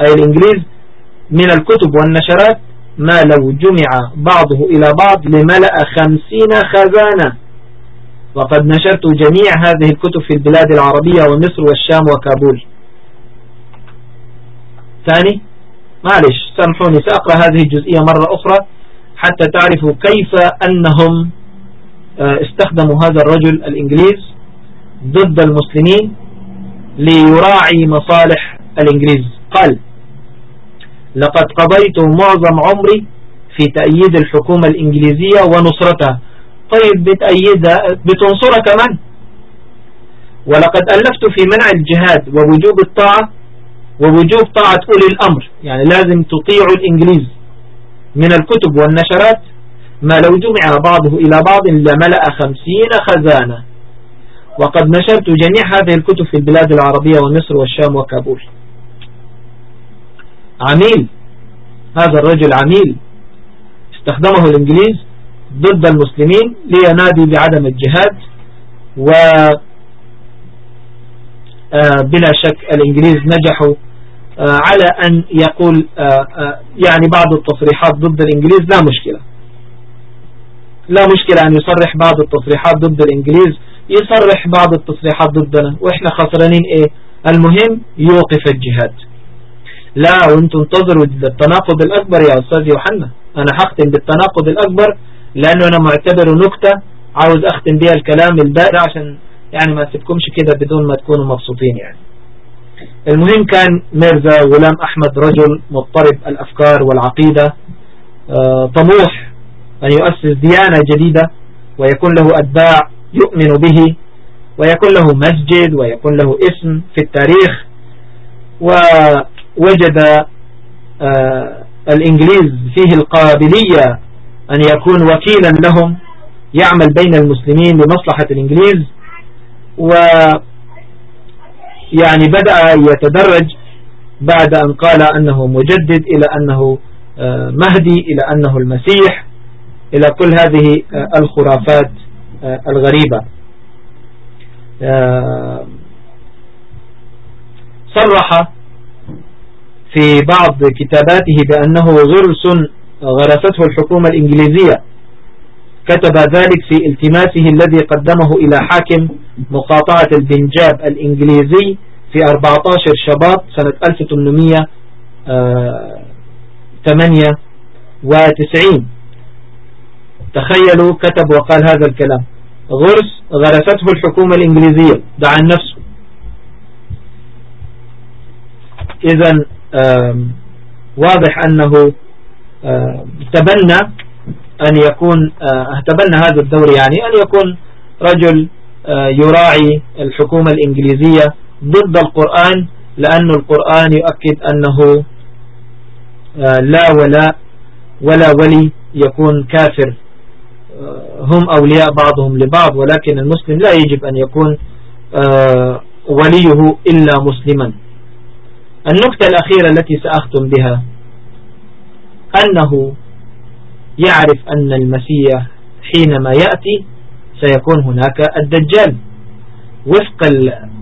أي الإنجليز من الكتب والنشرات ما لو جمع بعضه إلى بعض لملأ خمسين خزانة. وقد نشرت جميع هذه الكتب في البلاد العربية ومصر والشام وكابول. ثاني معلش سامحوني سأقرأ هذه الجزئية مرة أخرى حتى تعرفوا كيف أنهم آه، استخدموا هذا الرجل الإنجليز ضد المسلمين. ليراعي مصالح الإنجليز. قال لقد قضيت معظم عمري في تأييد الحكومة الإنجليزية ونصرتها. طيب بتأيدها بتنصرها كمان ولقد ألفت في منع الجهاد ووجوب الطاعة ووجوب طاعة أولي الأمر. يعني لازم تطيعوا الإنجليز من الكتب والنشرات. ما لو جمع بعضه إلى بعض لملأ خمسين خزانة. وقد نشرت جميع هذه الكتب في البلاد العربية ومصر والشام وكابول. عميل هذا الرجل عميل استخدمه الإنجليز ضد المسلمين لينادي بعدم الجهاد و آه، بلا شك الإنجليز نجحوا آه، على أن يقول آه، يعني بعض التصريحات ضد الإنجليز لا مشكلة. لا مشكلة أن يصرح بعض التصريحات ضد الإنجليز يصرح بعض التصريحات ضدنا. وإحنا خسرانين إيه؟ المهم يوقف الجهاد. لا وأنتم انتظروا التناقض الأكبر يا أستاذ يوحنا. أنا هختم بالتناقض الأكبر لأنه أنا معتبره نكتة. عاوز أختم بها الكلام البارع عشان يعني ما تبكمش كده بدون ما تكونوا مبسوطين يعني. المهم كان ميرزا غلام أحمد رجل مضطرب الأفكار والعقيدة. آه طموح أن يؤسس ديانة جديدة ويكون له أتباع يؤمن به ويكون له مسجد ويكون له اسم في التاريخ. ووجد آه الإنجليز فيه القابلية أن يكون وكيلا لهم يعمل بين المسلمين لمصلحة الإنجليز. و يعني بدأ يتدرج بعد أن قال أنه مجدد إلى أنه آه، مهدي إلى أنه المسيح. إلى كل هذه آه، الخرافات. الغريبة. صرح في بعض كتاباته بأنه غرس غرسته الحكومة الإنجليزية. كتب ذلك في التماسه الذي قدمه إلى حاكم مقاطعة البنجاب الإنجليزي في 14 شباط سنة 1898 تخيلوا كتب وقال هذا الكلام. غرس غرسته الحكومة الإنجليزية دعا نفسه إذا واضح أنه تبنى أن يكون تبنى هذا الدور يعني أن يكون رجل يراعي الحكومة الإنجليزية ضد القرآن لأن القرآن يؤكد أنه لا ولا ولا ولي يكون كافر. هم أولياء بعضهم لبعض ولكن المسلم لا يجب أن يكون وليه إلا مسلما. النكتة الأخيرة التي سأختم بها أنه يعرف أن المسيح حينما يأتي سيكون هناك الدجال. وفق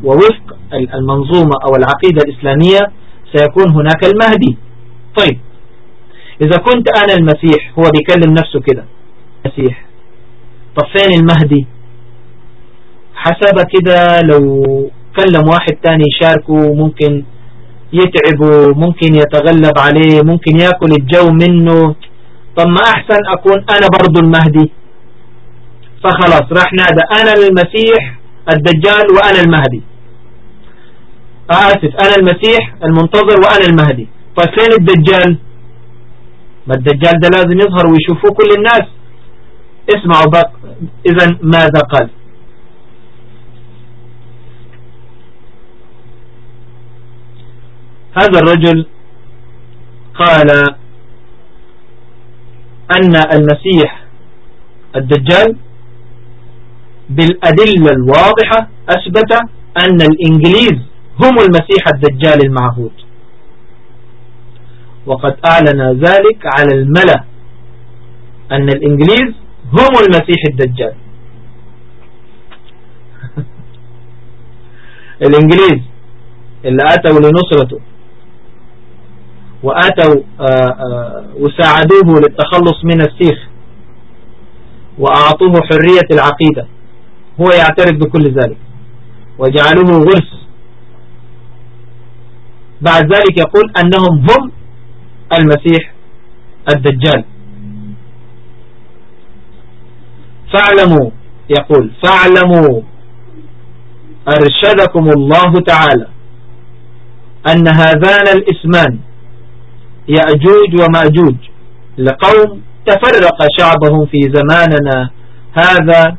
ووفق المنظومة أو العقيدة الإسلامية سيكون هناك المهدي. طيب إذا كنت أنا المسيح هو بيكلم نفسه كده. مسيح طب فين المهدي. حسب كده لو كلم واحد تاني يشاركه ممكن يتعبه ممكن يتغلب عليه ممكن يأكل الجو منه. طب ما أحسن أكون أنا برضو المهدي. فخلاص راح نادى أنا المسيح الدجال وأنا المهدي. آسف أنا المسيح المنتظر وأنا المهدي. طيب فين الدجال؟ ما الدجال ده لازم يظهر ويشوفوه كل الناس. اسمعوا بقى إذا ماذا قال؟ هذا الرجل قال أن المسيح الدجال بالأدلة الواضحة أثبت أن الإنجليز هم المسيح الدجال المعهود. وقد أعلن ذلك على الملأ أن الإنجليز هم المسيح الدجال. الإنجليز اللي أتوا لنصرته وآتوا آه، آه، وساعدوه للتخلص من السيخ وأعطوه حرية العقيدة هو يعترف بكل ذلك. وجعلوه غرس. بعد ذلك يقول أنهم هم المسيح الدجال. فاعلموا. يقول فاعلموا. أرشدكم الله تعالى أن هذان الاسمان يأجوج ومأجوج. لقوم تفرق شعبهم في زماننا. هذا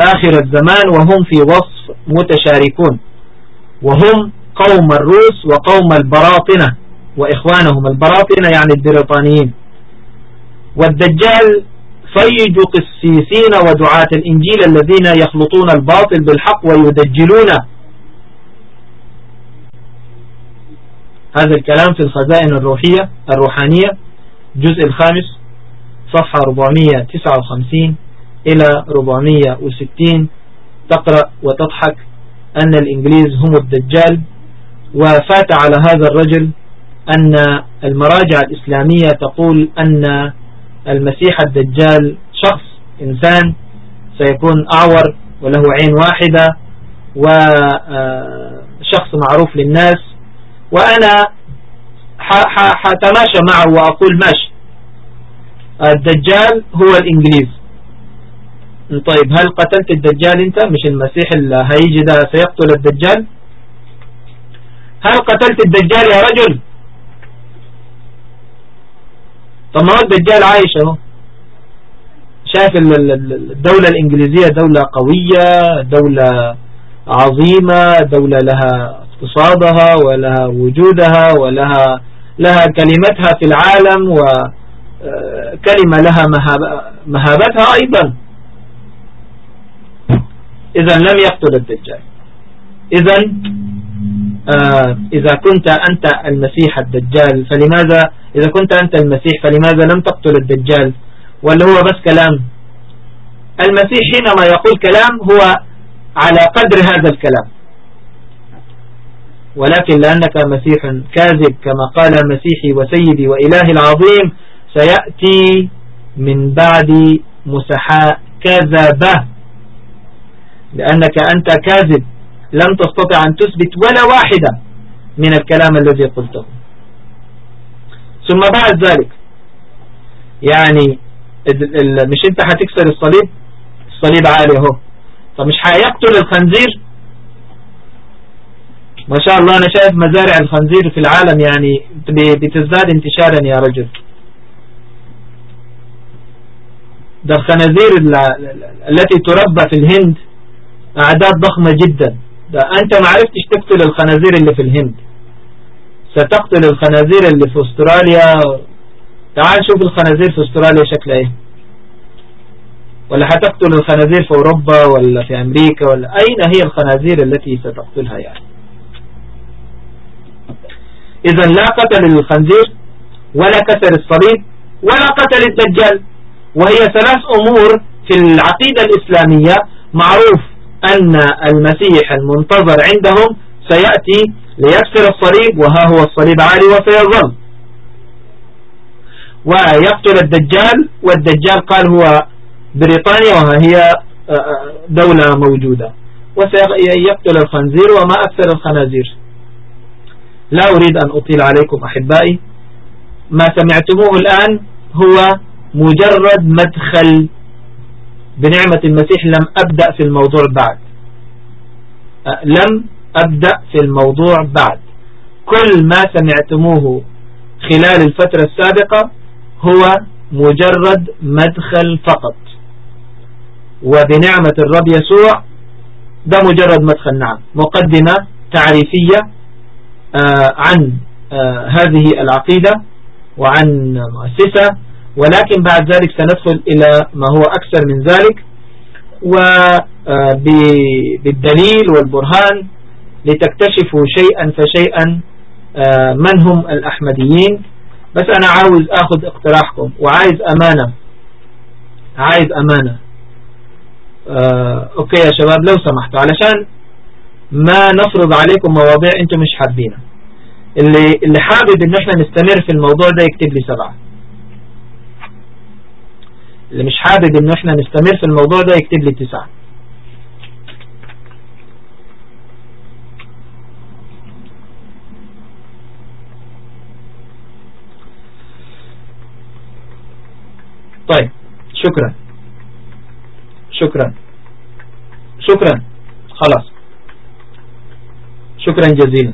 آخر الزمان وهم في وصف متشاركون. وهم قوم الروس وقوم البراطنة. وإخوانهم البراطنة يعني البريطانيين. والدجال فيج قسيسين ودعاة الإنجيل الذين يخلطون الباطل بالحق ويدجلونه هذا الكلام في الخزائن الروحية الروحانية جزء الخامس صفحة 459 إلى 460 تقرأ وتضحك أن الإنجليز هم الدجال. وفات على هذا الرجل أن المراجع الإسلامية تقول أن المسيح الدجال شخص إنسان سيكون أعور وله عين واحدة وشخص معروف للناس. وأنا حتماشى معه وأقول ماشي. الدجال هو الإنجليز. طيب هل قتلت الدجال أنت؟ مش المسيح اللي هيجي ده سيقتل الدجال؟ هل قتلت الدجال يا رجل؟ طب ما هو الدجال عايش أهو؟ شايف الدولة الإنجليزية دولة قوية دولة عظيمة دولة لها اقتصادها ولها وجودها ولها لها كلمتها في العالم و كلمة لها مهابتها أيضا. إذا لم يقتل الدجال. إذا آه إذا كنت أنت المسيح الدجال فلماذا؟ إذا كنت أنت المسيح فلماذا لم تقتل الدجال؟ ولا هو بس كلام؟ المسيح حينما يقول كلام هو على قدر هذا الكلام. ولكن لأنك مسيح كاذب كما قال مسيحي وسيدي وإلهي العظيم سيأتي من بعد مسحاء كذبة. لأنك أنت كاذب. لم تستطع أن تثبت ولا واحدة من الكلام الذي قلته. ثم بعد ذلك يعني مش أنت هتكسر الصليب؟ الصليب عالي أهو. طب مش هيقتل الخنزير؟ ما شاء الله أنا شايف مزارع الخنزير في العالم يعني بتزداد انتشارا يا رجل. ده الخنازير التي تربى في الهند أعداد ضخمة جدا. ده أنت ما عرفتش تقتل الخنازير اللي في الهند. ستقتل الخنازير اللي في أستراليا. تعال شوف الخنازير في أستراليا شكلها إيه. ولا هتقتل الخنازير في أوروبا ولا في أمريكا ولا أين هي الخنازير التي ستقتلها يعني؟ اذا لا قتل الخنزير ولا كسر الصليب ولا قتل الدجال. وهي ثلاث أمور في العقيدة الإسلامية معروف. أن المسيح المنتظر عندهم سيأتي ليكسر الصليب وها هو الصليب عالي وسيظل ويقتل الدجال والدجال قال هو بريطانيا وهي آه، آه، دولة موجودة. وسيقتل الخنزير وما أكثر الخنازير. لا أريد أن أطيل عليكم أحبائي. ما سمعتموه الآن هو مجرد مدخل بنعمة المسيح لم أبدأ في الموضوع بعد. أه، لم أبدأ في الموضوع بعد. كل ما سمعتموه خلال الفترة السابقة هو مجرد مدخل فقط. وبنعمة الرب يسوع ده مجرد مدخل نعم مقدمة تعريفية آه عن آه هذه العقيدة وعن مؤسسة ولكن بعد ذلك سندخل إلى ما هو أكثر من ذلك وبالدليل والبرهان لتكتشفوا شيئا فشيئا آه، من هم الأحمديين. بس أنا عاوز أخذ اقتراحكم وعايز أمانة. عايز أمانة. آه، أوكي يا شباب لو سمحتوا علشان ما نفرض عليكم مواضيع أنتم مش حابينها. اللي, اللي حابب إن إحنا نستمر في الموضوع ده يكتب لي سبعة. اللي مش حابب ان إحنا نستمر في الموضوع ده يكتب لي تسعة طيب شكرا. شكرا. شكرا. خلاص. شكرا جزيلا.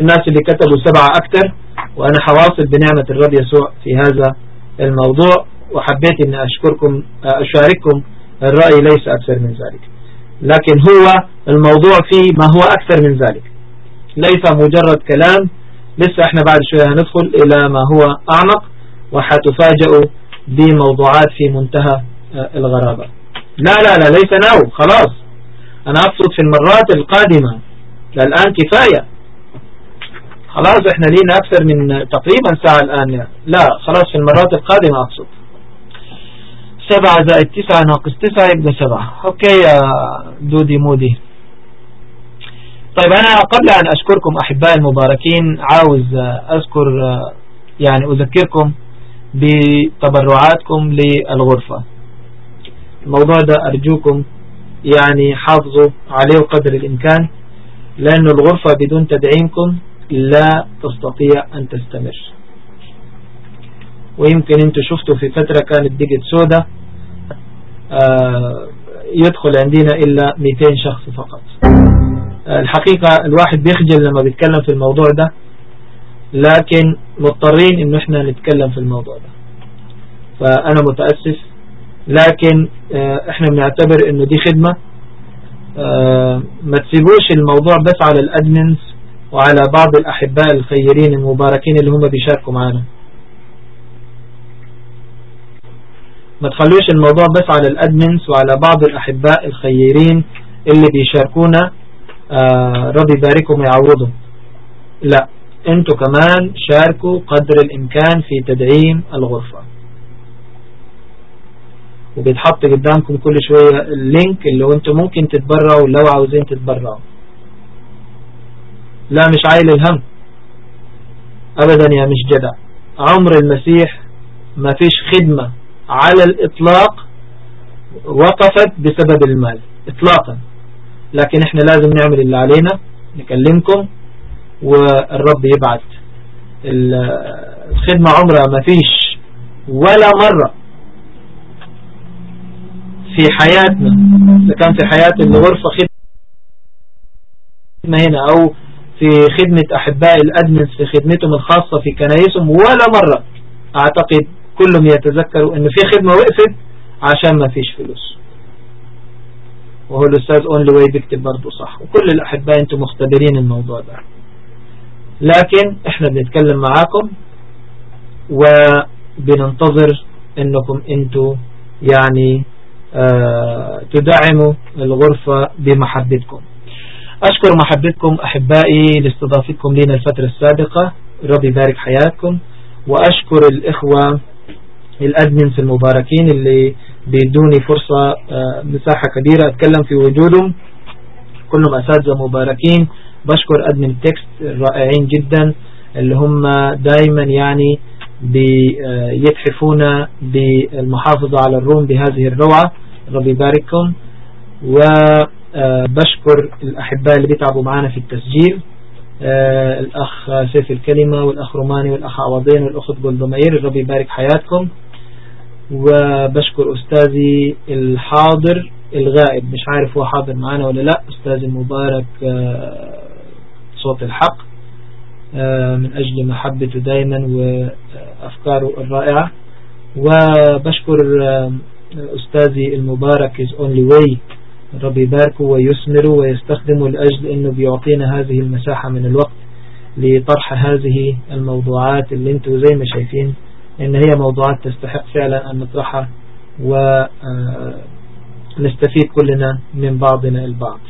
الناس اللي كتبوا سبعة أكثر وأنا حواصل بنعمة الرب يسوع في هذا الموضوع. وحبيت أن أشكركم أشارككم الرأي ليس أكثر من ذلك. لكن هو الموضوع فيه ما هو أكثر من ذلك. ليس مجرد كلام لسه إحنا بعد شوية هندخل إلى ما هو أعمق وحتفاجئوا بموضوعات في منتهى آه، الغرابة. لا لا لا ليس ناو خلاص. أنا أقصد في المرات القادمة. الآن كفاية. خلاص إحنا لينا أكثر من تقريبا ساعة الآن. لا خلاص في المرات القادمة أقصد. سبعة زائد تسعة ناقص تسعة يبقى سبعة. أوكي يا دودي مودي. طيب أنا قبل أن أشكركم أحبائي المباركين عاوز أذكر يعني أذكركم بتبرعاتكم للغرفة. الموضوع ده أرجوكم يعني حافظوا عليه قدر الإمكان لأن الغرفة بدون تدعيمكم لا تستطيع أن تستمر. ويمكن أنتوا شفتوا في فترة كانت دقت سودة آه، يدخل عندنا إلا 200 شخص فقط. آه، الحقيقة الواحد بيخجل لما بيتكلم في الموضوع ده لكن مضطرين ان إحنا نتكلم في الموضوع ده. فأنا متأسف لكن آه، إحنا بنعتبر إنه دي خدمة. ما تسيبوش الموضوع بس على الأدمنز وعلى بعض الأحباء الخيرين المباركين اللي هم بيشاركوا معنا. ما تخلوش الموضوع بس على الادمنز وعلى بعض الأحباء الخيرين اللي بيشاركونا آه ربي يباركهم ويعوضهم لا أنتوا كمان شاركوا قدر الإمكان في تدعيم الغرفة. وبيتحط قدامكم كل شوية اللينك اللي أنتوا ممكن تتبرعوا لو عاوزين تتبرعوا. لا مش عايل الهم. ابدا يا مش جدع. عمر المسيح ما فيش خدمة على الإطلاق وقفت بسبب المال اطلاقا. لكن إحنا لازم نعمل اللي علينا نكلمكم والرب يبعث الخدمة عمرها ما فيش ولا مرة في حياتنا. إذا كان في حياة الغرفة خدمة هنا أو في خدمة أحباء الأدمنس في خدمتهم الخاصة في كنايسهم ولا مرة أعتقد كلهم يتذكروا أنه في خدمة وقفت عشان ما فيش فلوس. وهو الأستاذ أونلي واي بيكتب برضه صح. وكل الأحباء أنتم مختبرين الموضوع ده. لكن إحنا بنتكلم معاكم وبننتظر إنكم أنتوا يعني آه تدعموا الغرفة بمحبتكم. أشكر محبتكم أحبائي لاستضافتكم لنا الفترة السابقة. رب يبارك حياتكم. وأشكر الإخوة ال admins المباركين اللي بيدوني فرصة آه مساحة كبيرة أتكلم في وجودهم. كلهم أساتذة مباركين. بشكر admin text الرائعين جدا اللي هم دايما يعني بيتحفونا بالمحافظة على ال room بهذه الروعة. ربي يبارككم وبشكر الأحباء اللي بيتعبوا معنا في التسجيل. الأخ سيف الكلمة والأخ روماني والأخ عوضين والأخت جولدمير. ربي يبارك حياتكم. وبشكر أستاذي الحاضر الغائب. مش عارف هو حاضر معنا ولا لا. أستاذ المبارك صوت الحق من أجل محبته دايما وأفكاره الرائعة. وبشكر أستاذي المبارك is only way ربي يباركه ويثمره ويستخدمه لأجل أنه بيعطينا هذه المساحة من الوقت لطرح هذه الموضوعات اللي أنتوا زي ما شايفين إن هي موضوعات تستحق فعلا أن نطرحها ونستفيد كلنا من بعضنا البعض.